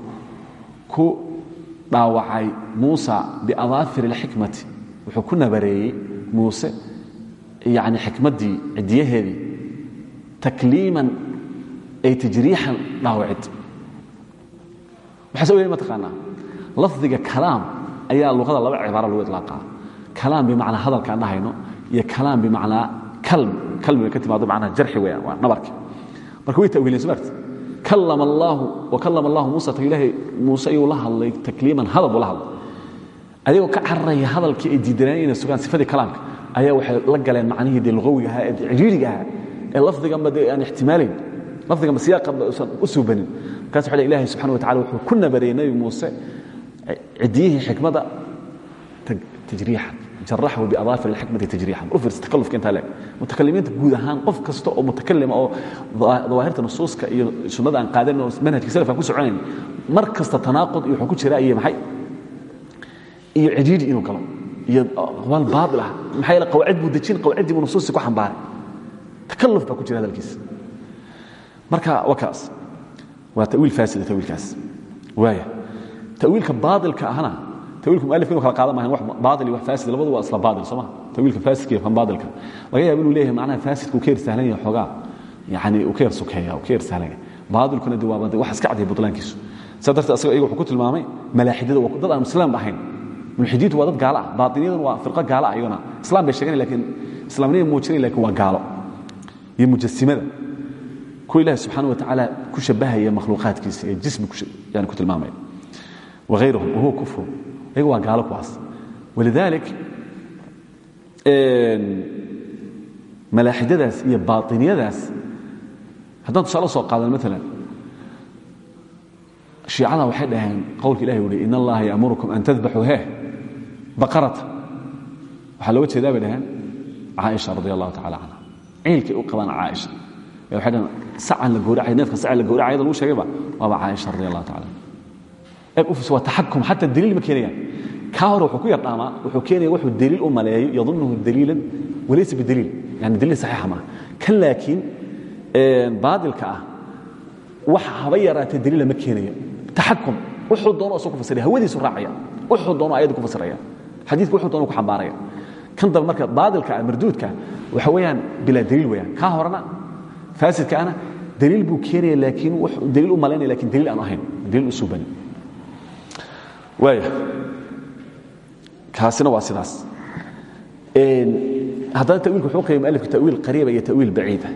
ku dhaawacay muusa biadaafir اlxikmati wuxuu ku nabareeyey muuse yani xikmaddii cidiyaheedii takliiman ay tajriixan dhaawacid. Waxaa soo weyay mataqaanaa lafdiga kalaam ayaa luqada laba cibaaro lagu ilaaqaa kalaam bimacnaa hadalkaan dhahayno iyo kalaam bimacnaa kalm kalmiga ka timaado macnaha jarxi weeyaan waa nabarki marka way tawiileen wa kallama allahu muusa ta ilaahay muuse ayuu la hadlay takliiman hadal buu la hadlay. Adigoo ka cararaya hadalkii ay diidanaan inay sugaan sifadii kalaamka ayaa waxay la galeen macnihii dee luqawiga ahaa ee cijriiriga ahaa ee lafdiganba dee aan ixtimaalayn lafdiganba siyaaqanba usan u suubanin markaas waxa ilahay subxana wa tacala wuxuu ku nabareeyey nebi muuse cidiyihii xikmada tajriixan jaraxahu biadaafir alxikmati tajriixan u fiirsa takallufka intaa leeg mutakalimiinta guud ahaan qof kasta oo mutakalima oo dawaahirta nusuuska iyo sunnada aan qaadanin oo manhajka salafkan ku soconayn mar tanaaqud iyo ku jiraa iyo maxay? Iyo cidhiidhi inuu galo. Iyo aqwaal baatil ah. Maxaa yeele qawaacid buu dejin qawaaciddii buu nusuustii ku xambaaray. Ku jira hadalkiisa. Marka waa kaas. Waa tawiil faasida waaya. Tawiilka baailka ahna tawiilka mualifka inu kala qaadan maahan wax baail iyo wax faasid labadu waa isla baail sooma tawiilka faasidka iyo kan baailka laga yaaba inuu leeyahay macnaha ka yar sahlan yahay xoogaa. Yani uu ka yar sukeeya uu yar sahlan yahay. Baailkuna de waaba de wax iska cadya butlaankiisu saa darteed asaga iyaga wuxuu ku tilmaamay malaaxidada waa dad aan islaam ahayn. Mulxidiintu waa dad gaalo ah baatiniyaduna waa firqo gaalo ah iyaguna. Islaam bay sheeganay lakiin islaamnima muujinay lakiin waa gaalo. Iyo mujasimada kuwa ilahi subxaana wa tacaala ku shabahaya makhluuqaadkiisa ee jismi yani ku tilmaamaya wahayrahum wahuwa kufru iyaga waa gaalo kuwaas. Walidalik malaaxidadaas iyo baainiyadaas haddaan tusaale soo qaadan maalan shiicada waxay dhaheen qowlka ilahi uhi in allaha yaamurukum an tadbaxuu heh baqarata waxaa looga jeedaa bay dhaheen caaisha radi allahu tacala canha ciilkay u qabaan caaisha. Waxay dhaheen sacan la gowracay neefka sacan la gowracay ayada lagu sheegayba waaba caaisha radi allahu tacala xataa daliil ma keenayaan. Kaa hore wuxuu ku yardhaamaa wuxuu keenaya wuxuu daliil u maleeyo yadunnuhu daliilan walaysa bidaliil. Yani daliil saxiixa maaha. Kan laakiin baadilka ah waxa haba yaraatee daliila ma keenayo. Taxakum wuxuu doono asoo ku fasiraya hawadiisu raacaya. Wuxuu doono ayaddu ku fasiraya. Xadiidka wuxuu doono ku xambaaraya. Kan dambe marka baadilka ah marduudka waxa weeyaan bilaa daliil weeyaan. Kaa horena faasidka ana daliil buu keenaya laakiin daliil u malaynaya laakiin daliil aan ahayn. Daliil u suubanin waaya kaasina waa sidaas. Haddana tawiilka wuxuu qayay mualifka tawiil qariiba iyo tawiil baciida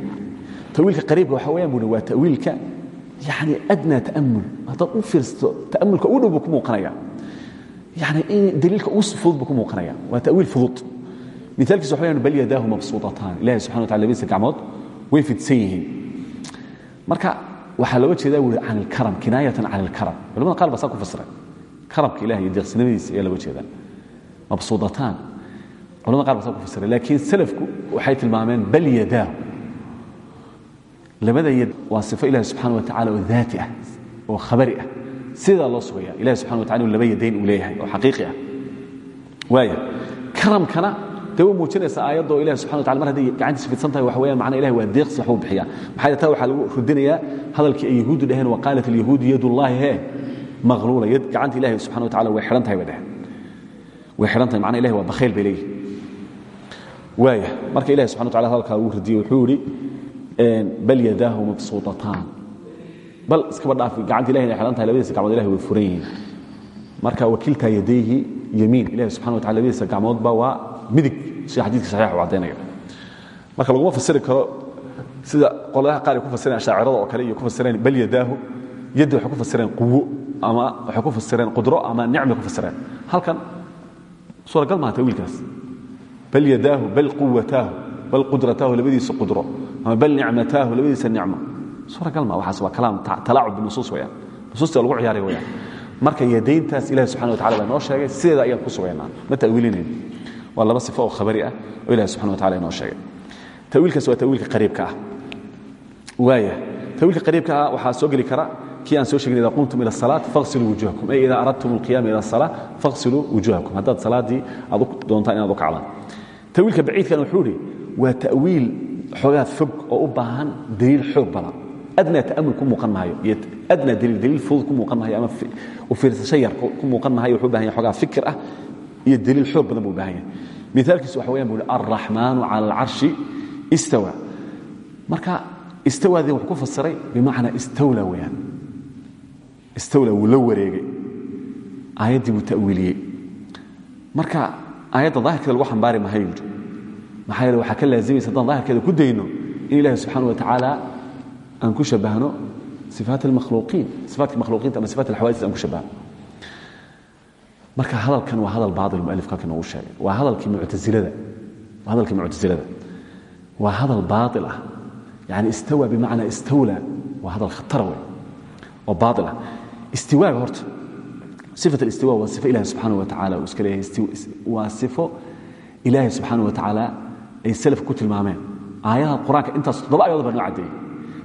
tawiilka qariibka waxa weeyaan buri waa tawiilka yani adnaa ta'amul haddaad u fiirsato ta'amulka ugu dhow buu ku muuqanaya. In daliilka ugu fudud buu ku muuqanaya. Waa tawiil fudud miaalkiisa waxa bal yadaahu mabsuuطataan ilahi subxana wa labadiisa gacmood way fidsan marka waxaa looga jeedaa wuri can ilkaram kinaayatan can ilkaram culamada qaar baa saa karamka ilahi iyo deeqsinimadiisa ayaa looga jeedaa. Mabsuudataan. Culamada qar baa saa ku fasiray laakiin salafku waxay tilmaameen bal yadaahu. Labada yad waa sifo ilahi subxana wa tacala oo daati ah oo khabari ah. Sidaa loo sugaya ilahi subxana wa tacala inu laba yadayn uu leeyahay oo xaqiiqi ah. Waaya karamkana dee way muujinaysaa aayadoo ilahi subxana wa tacala mar hadday gacantiisa fidsan tahay waxa weeyaan macna ilahi waa deeqsi waxbuu bixiyaa. Maxaa taa waxaa lagu rudinayaa hadalkii ay yahuuddu dhaheen wa qaalat alyahuudu yadullaahi hee maqluula yad gacanta ilahi subxana wa tacala way xidhan tahay bay dheheen way xidhan tahay macna ilahi waa bakhayl bay leeyihiin waaya marka ilahi subxana wa tacala hadalkaa uu radiyey wuxuu yidhi bal yadaahu mabsuuطataan bal iskaba dhaafi gacanta ilahi inay xidhan tahay labadiisa gacmood ilahi way furan yihiin marka wakiltaa yadayhi yamiin ilahi subxana wa tacala labadiisa gacmoodba waa midig sida xadiidka saxiix uu caddaynaya marka laguma fasiri karo sida qoladaha qaar ay ku fasireen ashaacirada oo kale iyo ku fasireen bal yadaahu yaddi waxay ku fasireen quwo ama waxay ku fasireen qudro ama nicmay ku fasireen. Halkan suuragal maha tawiilkaas. Bal yadaahu bal quwataahu bal qudrataahu labadiisa qudro ama bal nicmataahu labadiisa nicmo. Suuragal ma waxaas waa kalaam talaacub binusuus weyaan nusuusta lagu ciyaaray weyaan marka yadayntaas ilahi subxana wa tacala baa noo sheegay sideeda ayaan ku sugaynaa. Ma ta'wiilinayn? Waa laba sifo oo khabari ah oo ilahi subxana wa tacala inoo sheegay. Tawiilkaas waa tawiilka qariibka ah. Waaya tawiilka qariibka ah waxaa soo geli kara kii aan soo sheegin ida qumtum ila salaat faqsiluu wujuhakum ay ida aradtum alqiyama ila salaa faqsiluu wujuhakum haddaad salaaddii aad u doontaan inaad u kacdaan tawiilka baciidkan wuxuu idhi waa ta'wiil xoogaa fog oo u baahan daliil xoog badan adnaa ta'amul ku muuqan maayo. Iyo adnaa daliil daliil fudud ku muuqan maayo ama u fiirsasho yar ku muuqan maayo wuxuu u baahan yahay xoogaa fikir ah iyo daliil xoog badan buu u baahan yahay. Mithaalkiisu waxa weyan bu uhi alraxmaanu cala alcarshi istawa marka istawaadii wuxuu ku fasiray bimacnaa istawla weeyaan istawla wuu la wareegay. Aayaddii buu ta'wiiliyey. Marka aayadda daahirkeeda lagu xambaari mahayo yidhi. Maxaa yeele waxaa ka laazimaysa haddaan daahirkeeda ku dayno in ilahi subxana wa tacaala aan ku shabbahno sifaat almakhluuqiin sifaatka makhluuqiinta ama sifaat alxawaadis aan ku shabbahno marka hadalkan waa hadal baail mualifka halkan noogu sheegay. Waa hadalkii muctasilada waa hadalkii muctasilada waa hadal baail ah. Yani istawa bimacnaa istawla waa hadal khatara wey oo baail ah istiwaaga horta sifat alistiwa waa sifo ilahi subxaana wa tacala uu iska leeyahay waa sifo ilaahay subxaana wa tacaala ay salaf ku tilmaameen aayadaha qur'aanka intaas toddoba ayadood baa noo caddeeyey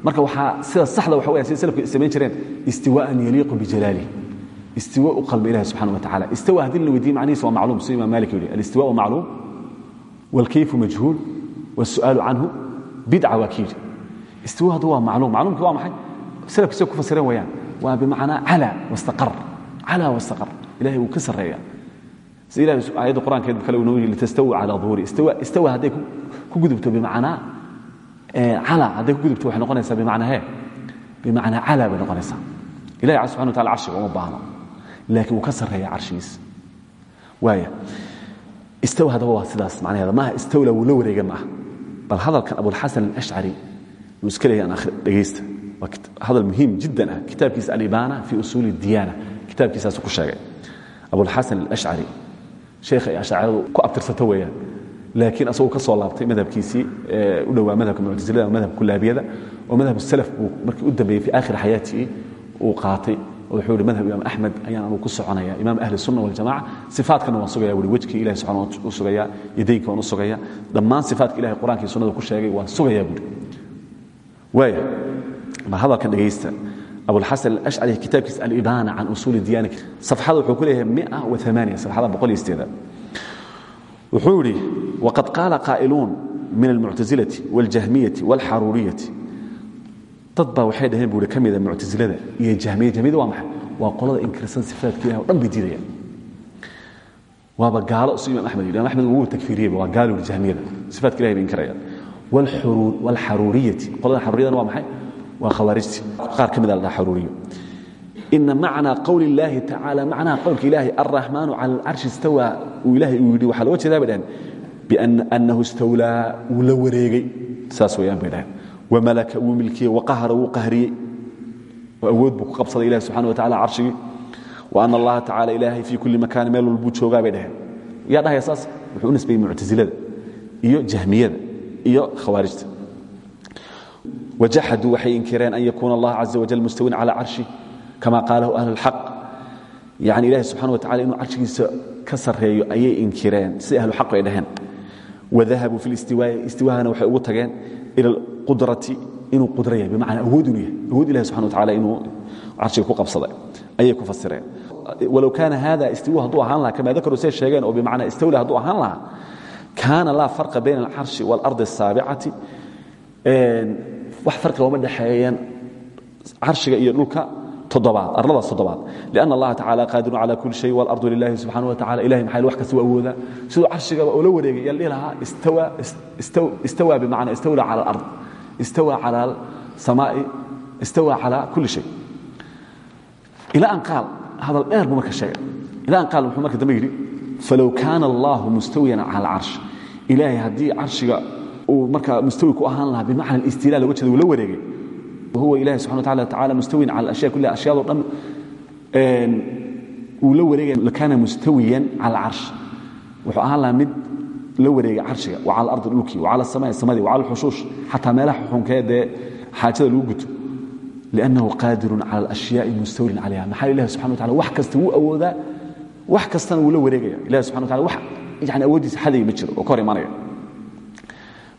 marka waxaa sida saxda waxa weya sida salafku samayn jireen istiwaan yaliiqu bijalaalih istiwa u qalma ilahi subxana wa tacala istawa haddii la weydiye macnihiisa waa macluum sida imam malik yidhi alistiwa macluum waalkayfu majhuul wasu'aalu canhu bidca waa kii yidhi istiwa haddu waa macluum macluumki waa maxay salafku sida ku fasireen wayaan waa bimacnaa cala wastaqar. Cala wastaqar. Ilahay wuu ka sarreeya sida ilahi aayadda qur'ankeed kale uu noo yidhi litastawu cala duhuri. Istawa hadday ku gudubto bimacnaa cala hadday ku gudubto waxay noqonaysaa bimacnaa hee? Bimacnaa cala bay noqonaysaa. Ilahi subxana wa tacala carshiga uma baahno. Laakiin wuu ka sarreeya carshigiisa waaya istawa haddaba waa sidaas macnaheeda. Maaha istawla wuu la wareega maaha. Bal hadalkan abulxasan alashcari wuu iska leeyahy aan dhegaysta hadal muhiim jiddan ah. Kitaabkiisa alibaana fi usuuli diyaana kitaabkiisaasu ku sheegay. Abulxasan alashcari sheekha ay ashaaciradu ku abtirsato weeyaan. Laakiin asagoo ka soo laabtay madhabkiisii u dhowaa madhabka muctasilada ama madhabka kulaabiyada oo madhab salaf buu markii u dambeeyey fi aakhiri xayaatii uu qaatay. Wuxuu ihi madhab imaam axmed ayaan anugu ku soconaya. Imaam ahli sunna waljamaca sifaatkana waan sugaya wuri wejkii ilahi subxana u sugaya yadaynka waan u sugaya dhammaan sifaatka ilahay qur'anka iyo sunnada ku sheegay waan sugaya buuri waaya hadalkan dhegaysta abulxasan alashcari kitaabkiisa alibaana can usuuli diyana safxada wuxuu ku leeyahay mia waamaaniya safxada boqol iyo sideeda wuxuu yidhi waqad qaala qaa'iluun min almuctasilati waاljahmiyati wاlxaruuriyati dad baa waxay dhaheen buuri ka mida muctasilada iyo jahmiya jahmiyada waa maxay waa qolada inkirsan sifaadka ilahi o dhan bay diidayaan waaba gaalo su imam axmed imam axmed wuu takfiiriyeyba waa gaalo uri jahmiyada sifaadka ilahi bay inkirayaan wاlxaruuriyati qolada xaruuriyadana waa maxay Waa khawaarijti qaar ka mida la xaruuriyo. Ina macnaa qowli اllaahi tacaala macnaha qowlka ilaahi alraxmaanu cala alcarshi istawaa uu ilaahay uu yidhi waxaa looga jeedaa bay dhaheen biannahu istawlaa wuu la wareegay. Saas weeyaan bay dhaheen wamalaka wuu milkiyey waqahara wuu qahriyey. Oo awood buu ku qabsaday ilahi subxana wa tacala carshigii wa ana allaha tacala ilaahay fii kulli makaani meel walbuu joogaa bay dhaheen yaa dhahaya saas wuxuu u nisbayey muctasilada iyo jahmiyada iyo khawaarijta wajaxaduu waxay inkireen an yakuuna allah caza wajal mustawin cala carshi kama qaalahu ahlu اlxaq yani ilahi subxana wa tacala inuu carshigiisa ka sarreeyo ayay inkireen sida ahlu xaq ay dhaheen wadahabuu fi listiwaa'i istiwaahana waxay ugu tageen ila alqudrati inuu qudro yahay bimacnaa awood inuu yahay awood ilahi subxana wa tacala inuu carshiga ku qabsaday ayay ku fasireen walow kaana hada istiwa hadduu ahaan laha kama dakaruu say sheegeen oo bimacnaa istawla hadduu ahaan lahaa kaana laa farqa bayna alcarshi waalardi asaabicati wax farqiga uma dhexeeyeen carshiga iyo dhulka toddobaad arladaas toddobaad. Lianna allaha tacala qaadirun cala kulli shay waalardu lilahi subxana wa tacala ilahay maxay wax kasta u awoodaa? Siduu carshigaba ula wareegay yaa dhihi lahaa istawa bimacnaa istawla cala alard istawa cala alsamaa'i istawa cala kulli shay. Ila an qaal hadal dheer buu marka sheegay. Ila an qaal muxuu marka dambe yidhi falow kaana mustawiyan cala alcarsh ilaahay haddii carshiga uu markaa mustawi ku ahaan lahaa bimacna alistila loga uu la wareegay. Wahuwa ilahi subxana wa tacala mustawin cala alashya kulliha ashyaado dhan uu la wareegay lakaana mustawiyan cala alcarsh wuxuu ahaan lahaa mid la wareegay carshiga wa cala alardi dhulkii wa cala asamaa'i samadii wa cala alxushuush xataa meelaha xuxunkee dee xaajada lagu guto. Liannahu qaadirun cala alashyaai mustawlin calayha. Maxaa ilahi subxana wa tacala wax kasta wuu awoodaa wax kastana wuu la wareegaya. Ilahi subxana wa tacala wax yani awooddiisa xadaya ma jiro oo ka hor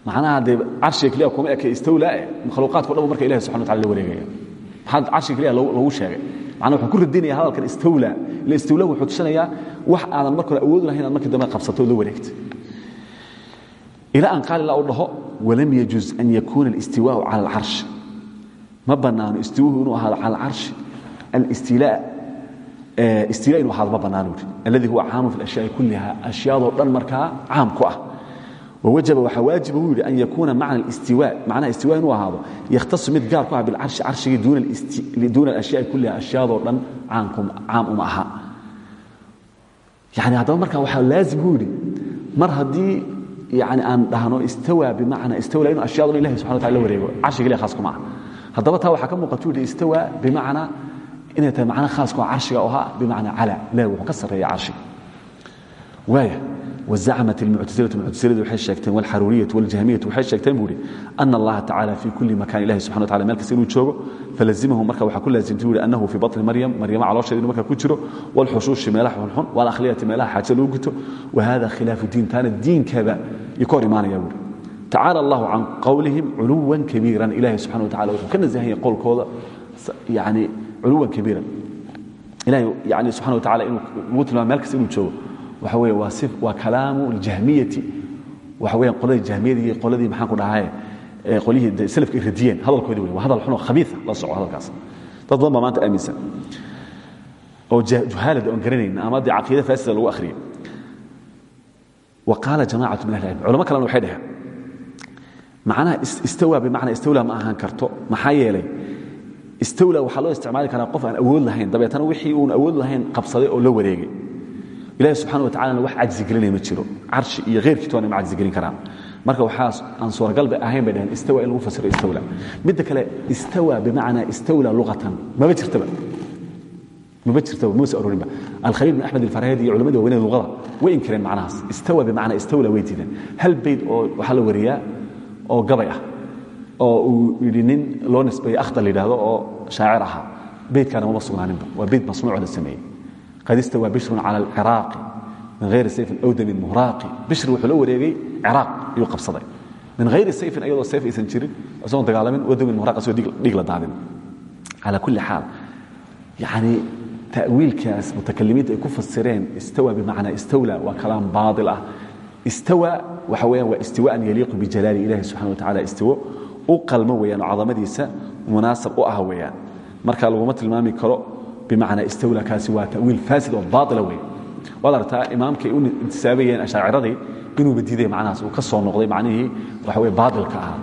macnaha dee carshiga keliya kuma eke istawlaa makhluuqaadko dhan marka ilahi subxana wa tacala la wareegaya. Maxaa carshiga keliya loogu sheegay. Macnaa wuxuu ku radinaya hadalkan istawla ila istawla wuxuu tusinayaa wax aadan marka hore awood lahayn aad markii dambe qabsato la wareegta. Ila an qaal ilaa u dhaho walam yajuz an yakuuna alistiwaau cala alcarshi ma bannaano istiwuhu inuu ahaado cala alcarshi alistila istila inuu ahaado ma bannaano uri alladii huwa caamun fi alashyaai kulliha ashyaadoo dhan markaa caam ku ah wwajaba waxaa waajiba uu yidhi an yakuuna macna اstiwa macnaha istiwa inuu ahaado yakhtasu mid gaar ku ah bilcarshi carshigii duuna alashyaai kulliha ashyaadoo dhan caam uma aha yani haddaba marka waxaa laazim buu yidhi mar haddii yani aan dhahno istawa bimacna istawla inuu ashyaado dhan ilahi subxana wa tala la wareego carshiga ilahi khaas kuma aha haddaba taa waxaa ka muuqata u yidhi istawa bimacna inay tahay macna khaaska oo carshiga oo ahaa bimacna cala ilahi wuxuu ka sarreeya carshiga waaya وزعمت المعتزلة معتزلة waxay sheegteen والxaruuriyة والjahmiyة waxay sheegteen buu hi أن الlaha تaعالى في كuلi مكان ilahi سubحana وتعala meel kasta inuu joogo فلزمهم marka waxaa ku laazimtay buu hi أنه في baطن maryam maryama caloosheeda inuu marka ku jiro والxushuuشhi meelaha xunxun والأkhliyati meelaha xaaja lagu guto وhada khilaaف الdiin taana diinkaba iyo ka hor imaanaya buuri تaعالى الله can qowlihim culuوا كبيirا ilahi subحana وتعala wuxuu ka nasahanya qowlkooda yani culuوا كبيirا ilahi yani subحana وتعala inuu lagu tilmaamo meel kasta inuu joogo waxa wey waa kalaamu اljahmiyati waxa weyan qoladii jahmiyadii iyo qoladii maxaan ku dhahaye qolyihii salafka ay radiyeen. Hadalkoodii wey waa hadal xunoo khabiisa la soco hadalkaas. Dad badan baa maanta aaminsan. Oo juhaalada oon garanayn ama dee caqiida faasida lagu akhriyay wa qaala jamacatu min ahli cilm culamo kalena waxay dhaheen macnaha istawa bimacnaa istawla ma ahaan karto. Maxaa yeelay istawla waxaa loo isticmaali karaa qof aan awood lahayn. Dabeetana wixii uun awood lahayn qabsaday oo la wareegay ilahi subxana wa tacalana wax cajzigelinaya ma jiro. Carshi iyo kheyrkii toona ma cajzigelin karaan. Marka waxaa aan suuragal bay ahayn bay dhaheen istawa in lagu fasiro istawla. Midda kale istawa bimacnaa istawla luqatan maba jirtaba? Maba jirtaba? Muse arorinba alkhaliil bin axmed alfarahidi iyo culammadii waaweynada luqada way inkireen macnahaas. Istawa bimacnaa istawla way diideen hal beyd oo waxaa la wariyaa oo gabay ah oo uu yidhi nin loo nisbeeyey akhtar la yidhaahdo oo shaacir ahaa. Beydkaana mama sugnaaninba waa beyd masnuuc la sameeyey qad istawa bishrun cala alciraaqi min hayri sayfin awdamin muhraaqi bishri wuxuu la wareegay ciraaq ayuu qabsaday. Min hayri sayfin iyadoo sayf aysan jirin isagoon dagaalamin wadamin muhraaq isagoo dhiig la daadin. Cala kulli xaal yacni ta'wiilkaas mutakalimiinta ay ku fasireen istawa bimacnaa istawla waa kalaam baadil ah. Istawa waxa weeyaan waa istiwaan yaliiqu bijalaali ilahi subxana wa tacala istiwo u qalmo weeyaan oo cadamadiisa munaasab u ah weeyaan. Marka laguma tilmaami karo bimacnaa istawla kaasi waa ta'wiil faasid oo baatila weeye waad aragtaa imaamkay u intisaabayeen ashaaciradii inuuba diiday macnahaas uu ka soo noqday macnihii waxa weye baatilka ahaa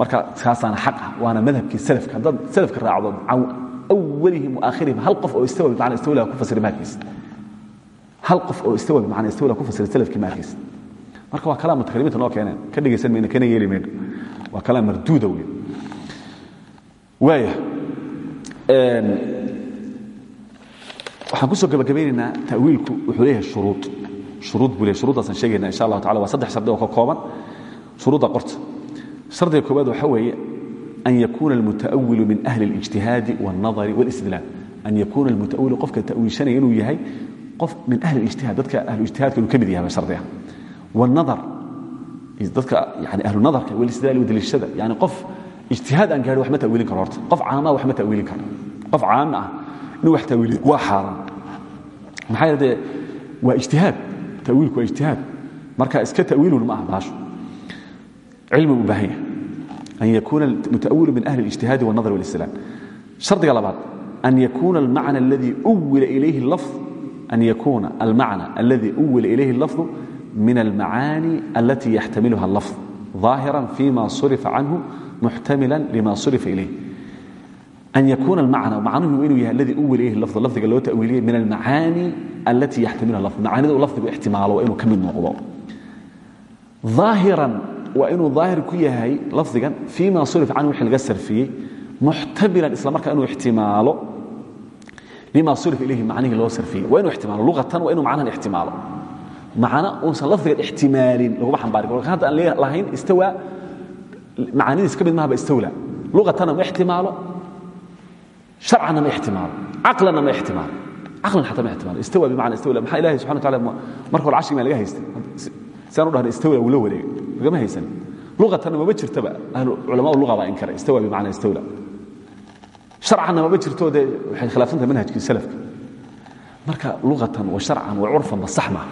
marka kaasaana xaq ah waana madhabkii salafka haddaad salafka raacdo awalihim waakhirihim hal qof oo istawa bimacna istawla ku fasira ma arkaysid hal qof oo istawa bimacna istawla ku fasira salafkii ma arkaysid marka waa kalaam mutakalimiinta noo keeneen ka dhegaysan mayno kana yeeli mayno waa kalaam marduuda wey waaya waxaan kusoo gabagabaynaynaa tawiilku wuxuu leeyahay shuruud shuruud buu leeyahay shuruuddaasaan sheegayna insha allahu tacala waa saddex shardi oo ka kooban shuruudda qorta shardiga koowaad waxaa weeye an yakuuna almuta'awilu min ahli اlijtihaadi wاlnadari wاlistidlaal an yakuuna almuta'awilu qofka ta'wiilshanaya inuu yahay qof min ahli اlijtihaad dadka ahlu ijtihaadka inuu ka mid yahay shardiga wاlnadar dadka yani ahlu nadarka wاlistidlaal wadaliishada yani qof ijtihaad aan gaadhin wax ma ta'wiilin karo horta qof caama wax ma ta'wiilin karo qof caama ah inuu wax tawiiliyo waa xaaraan maxaa yeele dee waa ijtihaad tawiilku waa ijtihaad marka iska tawiilun ma aha baashu cilmi u baahan yahay an yakuuna mutaawilu min ahli اlijtihaadi wاnadar wاlistilaam shardiga labaad an yakuuna almacna alladii uwila ilayhi lafظ an yakuuna almacna alladii uwila ilayhi اllafظu min almacaani alati yaxtamiluha اllafظ ظاahira fima surifa canhu muxtamila lima surifa ilayh an yakuuna almacna macnuhu inuu yahay aladii uwila ihi lafdu lafdiga loo ta'wiiliyay min almacaani allatii yaxtamiluha lafdu macaanida uu lafdigu ixtimaalo waa inuu ka mid noqdo aahiran waa inuu daahir ku yahay lafdigan fii ma surif canhu wixii laga sarfiyey muxtabiran isla markaa inuu ixtimaalo lima surif ilayhi macnihii loo sarfiyey waa inuu ixtimaalo luqatan waa inuu macnahan ixtimaalo macna uusan lafdigan ixtimaalin laguma xambaari karo hadda aan lahayn istawa macaanidiis ka mid mahaba istawla luqatana ma ixtimaalo sharcanna ma ixtimaalo caqlanna ma ixtimaalo caqlan xataa ma ixtimaalo istawa bimacna istawla maxaa ilahi subxana wa taala marka hore cashigi maa laga haystay siaan u dhahna istawla wuu la wareegay lagama haysan luqatanna mama jirtaba culamaa luqa baa inkara istawa bimacna istawla sharcanna mama jirto dee waxay khilaafsantahay manhajkii salafka marka luqatan wa sharcan wa curfan ba sax maaha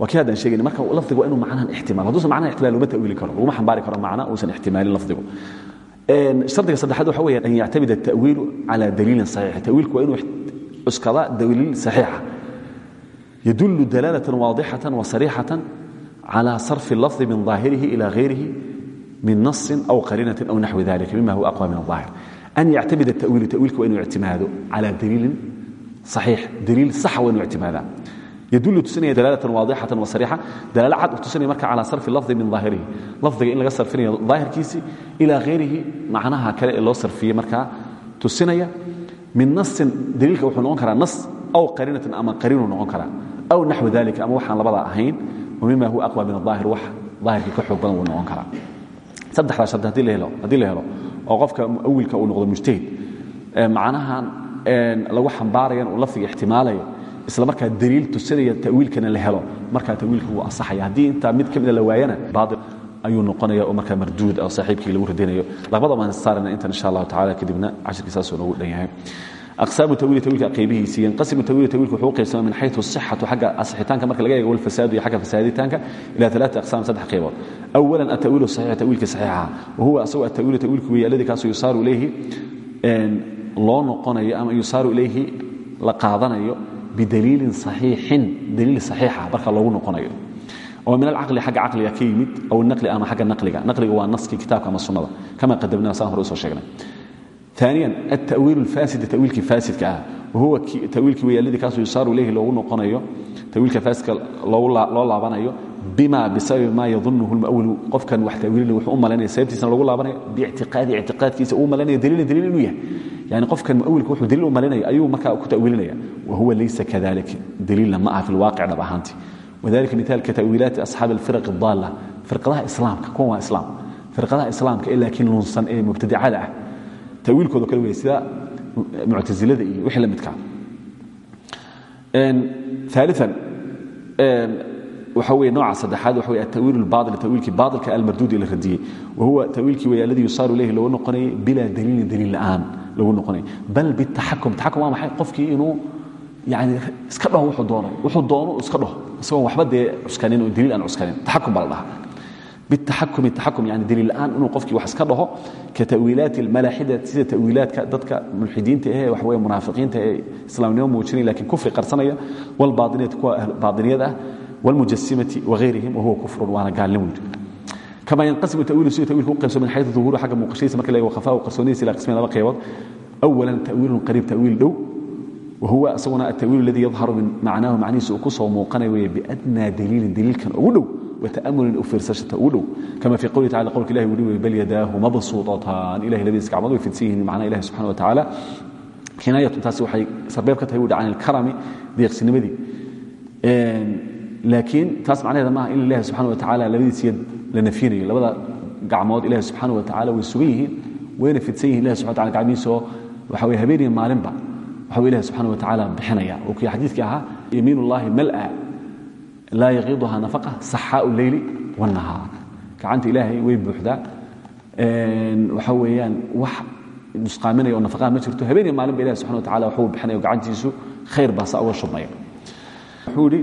waa kii haddaan sheegayna marka lafdiga waa inuu macnahan ixtimaalo hadduusan macnahan ixtimaal luma ta'wiili karo laguma xambaari karo macna uusan ixtimaalin lafdigu shardiga saddexaad waxa weeye an yactamid التأwiilu calى daliilin صaxiix tawiilku waa inuu cuskada daliil صaxiixa yadulu dalaalة waadixaة وصariixaة calى sarfi اللafظ min ظaahirihi ilى غayrihi min naصi aw qarinaةi aw naxwi dalika mima huwa aqوى min الظaahir an yactamid التأwiilu tawiilka waa inuu ictimaado calى daliilin صaxiix daliil saxa waa inuu ictimaadaa yadul tusinaya dalaalatan waadixatan wasariixa dalaalo cad u tusinaya marka calaa sarfi lafdi min daahirihi lafdiga in laga sarfinayo daahirkiisii ilaa hayrihi macnaha kale ee loo sarfiyey markaa tusinaya min nasin daliilka wuxuu noqon karaa nas aw qariinatin ama qariinuu noqon karaa aw naxwi dalika ama waxaan labadaa ahayn wa mima huwa aqwa min adaahir wax daahirkii ka xoog badan wuu noqon karaa saddexdaa shardi haddii la helo oo qofka awilka uu noqdo mujtahid macnahan lagu xambaarayan uu lafdiga ixtimaalayo isla markaa daliil tusinaya tawiilkana la helo. Markaa tawiilka wuu asaxaya haddii intaa mid ka mida la waayana baail ayuu noqonaya oo markaa marduud ah oo saaxiibkii lagu radinayo. Labada maan saarana intan insha allahu tacala kadibna cashirkii saasuu noogu dhan yahay aqsaamu tawiili twiilka qaybihiisii yanqasimu tawiili twiilka wuxuu u qaybsamaa min xayu sixatu xagga asixitaanka. Marka laga eego walfasaadu iyo xagga fasaaditaanka ila alaa aqsaam saddex qaybood. Awalan atawiilu saxiix tawiilka saxiixa. Wa huwa asagu atawiilu tawiilku weeye alladii kaasoo yusaaru ilayhi loo noqonayo ama yusaaru ilayhi la qaadanayo bidaliilin صaxiixin daliil صaxiixa marka loogu noqonayo oo min alcaqli xagga caqliga ka yimid aw naqli ama xagga naqliga naqliga waa naskii kitaabka ama sunnada kama qadamnaa saan hore usoo sheegnay ثانيا التأويل الفاسد تأويلك فاسد كآه وهو تأويلك ويا الذي كاسو يصار إليه لو نقنيه تأويلك فاسد لو لو لابنيه بما بسبب ما يظنه المؤول قف كان واحد تأويل له أم لنا سيبتي سنة لو لابنيه باعتقاد اعتقاد كيس أم لنا دليل دليل إنه يعني قف كان مؤول كوح دليل أم لنا أيوه مكا كتأويلنا وهو ليس كذلك دليل لما في الواقع لبهانتي وذلك مثال كتأويلات أصحاب الفرق الضالة فرقها إسلام كون إسلام فرقها إسلام إلا كن لنصن إيه مبتدعة tawiilkooda kale wey sida muctasilada iyo wixii la midkaa ثالثا waxa weeye nooca saddexaad waxa weeye التأويل الباطل تأويلkii باطلka المردود la radiyey وهuوa تأويلkii wey الذي يuصار إليه loogu noqonayay بلا دليiلin dليil la'aan lagu noqonayay bal بالتaxaكم تaxaكم waa maxay qofkii inuu yani iska dhaho wuxuu doonay wuxuu doono iska dhaho isagoon waxba dee cuskanin oo daliil aan cuskanin taxakum baa la dhahaa بالتحكم التحكم يعني دليل الآن إنه قفكي وحس كده كتأويلات الملاحدة سيدة تأويلات كدتك ملحدين تهي وحوية منافقين تهي إسلام يوم موجودين لكن كفر قرصنية والباطنية تكون باطنية ده والمجسمة وغيرهم وهو كفر وأنا قال ama yanqasimu tawiilu sida tawilka u qaybsao min xayu uhuuri agga muuqashadiisa marka la eego khafaa u qarsoonadiisa ila qismeen laba qaybood awalan tawiilun qariib tawiil dhow wahuwa isaguna atawiil اladii yadharu min macnaahu macnihiisa uu ku soo muuqanaya weeye biadnaa daliilin daliilkan ugu dhow wataamulin u fiirsashata ugu dhow kama fii qowlihi tacala qowlka ilahi wuli weye bal yadaahu mabsuutataan ilahi labadiis gacmood way fidsan yihiin macnaha ilahi subxana wa tacaala kinaayatun taasi waxay sarbeeb ka tahay wuhi can ilkarami deeqsinimadii laakiin taas macnaheeda maaha in ilahi subxana watacaala labadiis yad la nafyinayo. Labada gacmood ilahi subxaana watacala way sugan yihiin wayna fidsan yihiin ilahi subxa wataala gacmihiisoo waxa wey habeeniya maalinba waxauu ilahi subxana watacaala bixinaya. Oo kii xadiidkii ahaa yamiin ullahi mal'a laa yaqiiduha nafaqa saxaau leyli wanahaar gacanta ilaahay way buuxdaa. Waxa weeyaan wax nusqaaminaya oo nafaqaha ma jirto. Habeeniya maalinba ilahi subxana watacala waxuu bixinaya gacantiisu khayr baa sa uga shubmaya. Wuxuu yidhi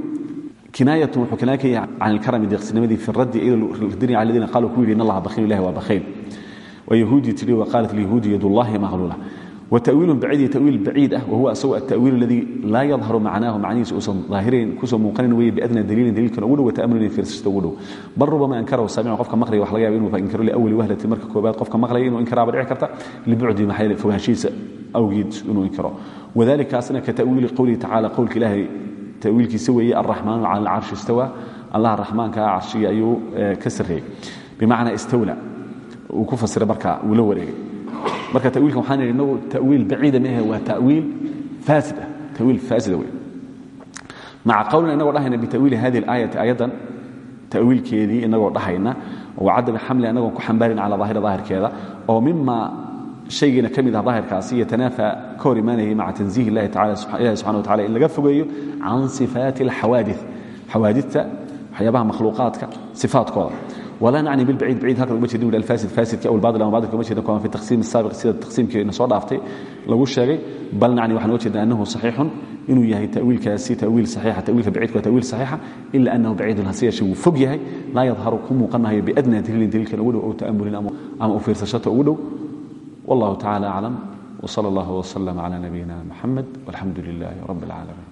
kinaayatu wuxuu kinaya ka yahay can ilkarami deeqsinimadii fi raddi ildina cala ladiina ku yidhi in allaha bakhiil ilahi waa bakhiil. Wayahuudii tidhi wa qaalat lyahuudi yadullahi maqluula watawiilu baciid tawiil baciid ah wahuwa isagu atawiil aladii laa yadharu macnaahu macnihiisa uusan aahirayn ku soo muuqanan weye biadna daliilin daliilkan ugu dhow wataamulin fiirsista ugu dhow. Bal rubama ankarahu saamicu qofka maqlaya wax laga yaba inuu inkaro liawali wahlatin marka koobaad qofka maqlaya inuu inkaraaba dhici karta libucdi maxaa yeele fogaanshihiisa awgeed inuu inkaro wadalikaasna ka tawiili qowlihi tacaala qowlka ilaahay tawiilkiisa weeye araxmaanu cala alcarshi istawa. Allaha raxmaankaa carshigii ayuu eh, ka sarreeyey. Bimacnaa istawla. Uu ku fasiray markaa uu la marka tawiilkan waxaan idhi inagu tawiil baciida maahe waa tawiil faasida. Tawiil faasida wey maca qowlna inagoo dhahayna bitawiili hadi alaayati aayaddan tawiilkeedii inagoo dhahayna wacadami xamli inagoon ku xambaarin cala daahira daahirkeeda oo mima haygiina ka mid ah daahirkaasi iyo tanaafa ka hor imaanayay maca tanziih ilahi subxana watacala in laga fogeeyo can sifaati alxawaadi xawaadirta waxyaabaha makhluuqaadka sifaadkooda. Wala nacni bilbaciid baciid halka loguma jeedin alfaasid faasidka aw albaatil ama baadilka uma jeedan kuma fi taqsiim saabiq sida taqsiimkii na soo dhaaftay lagu sheegay. Bal nacni waxaan uga jeedan annahu saxiixun inuu yahay ta'wiilkaasi ta'wiil saxiixa ta'wiilka baciidku waa ta'wiil saxiixa ila annahu baciidun hase yeeshe wuu fog yahay laa yadharu ku muuqan maayo biadnaa daliilin daliilkan ugu dhow oo ta'amulin ama u fiirsashata ugu dhow. والله تعالى اعلم وصلى الله وسلم على نبينا محمد والحمد لله رب العالمين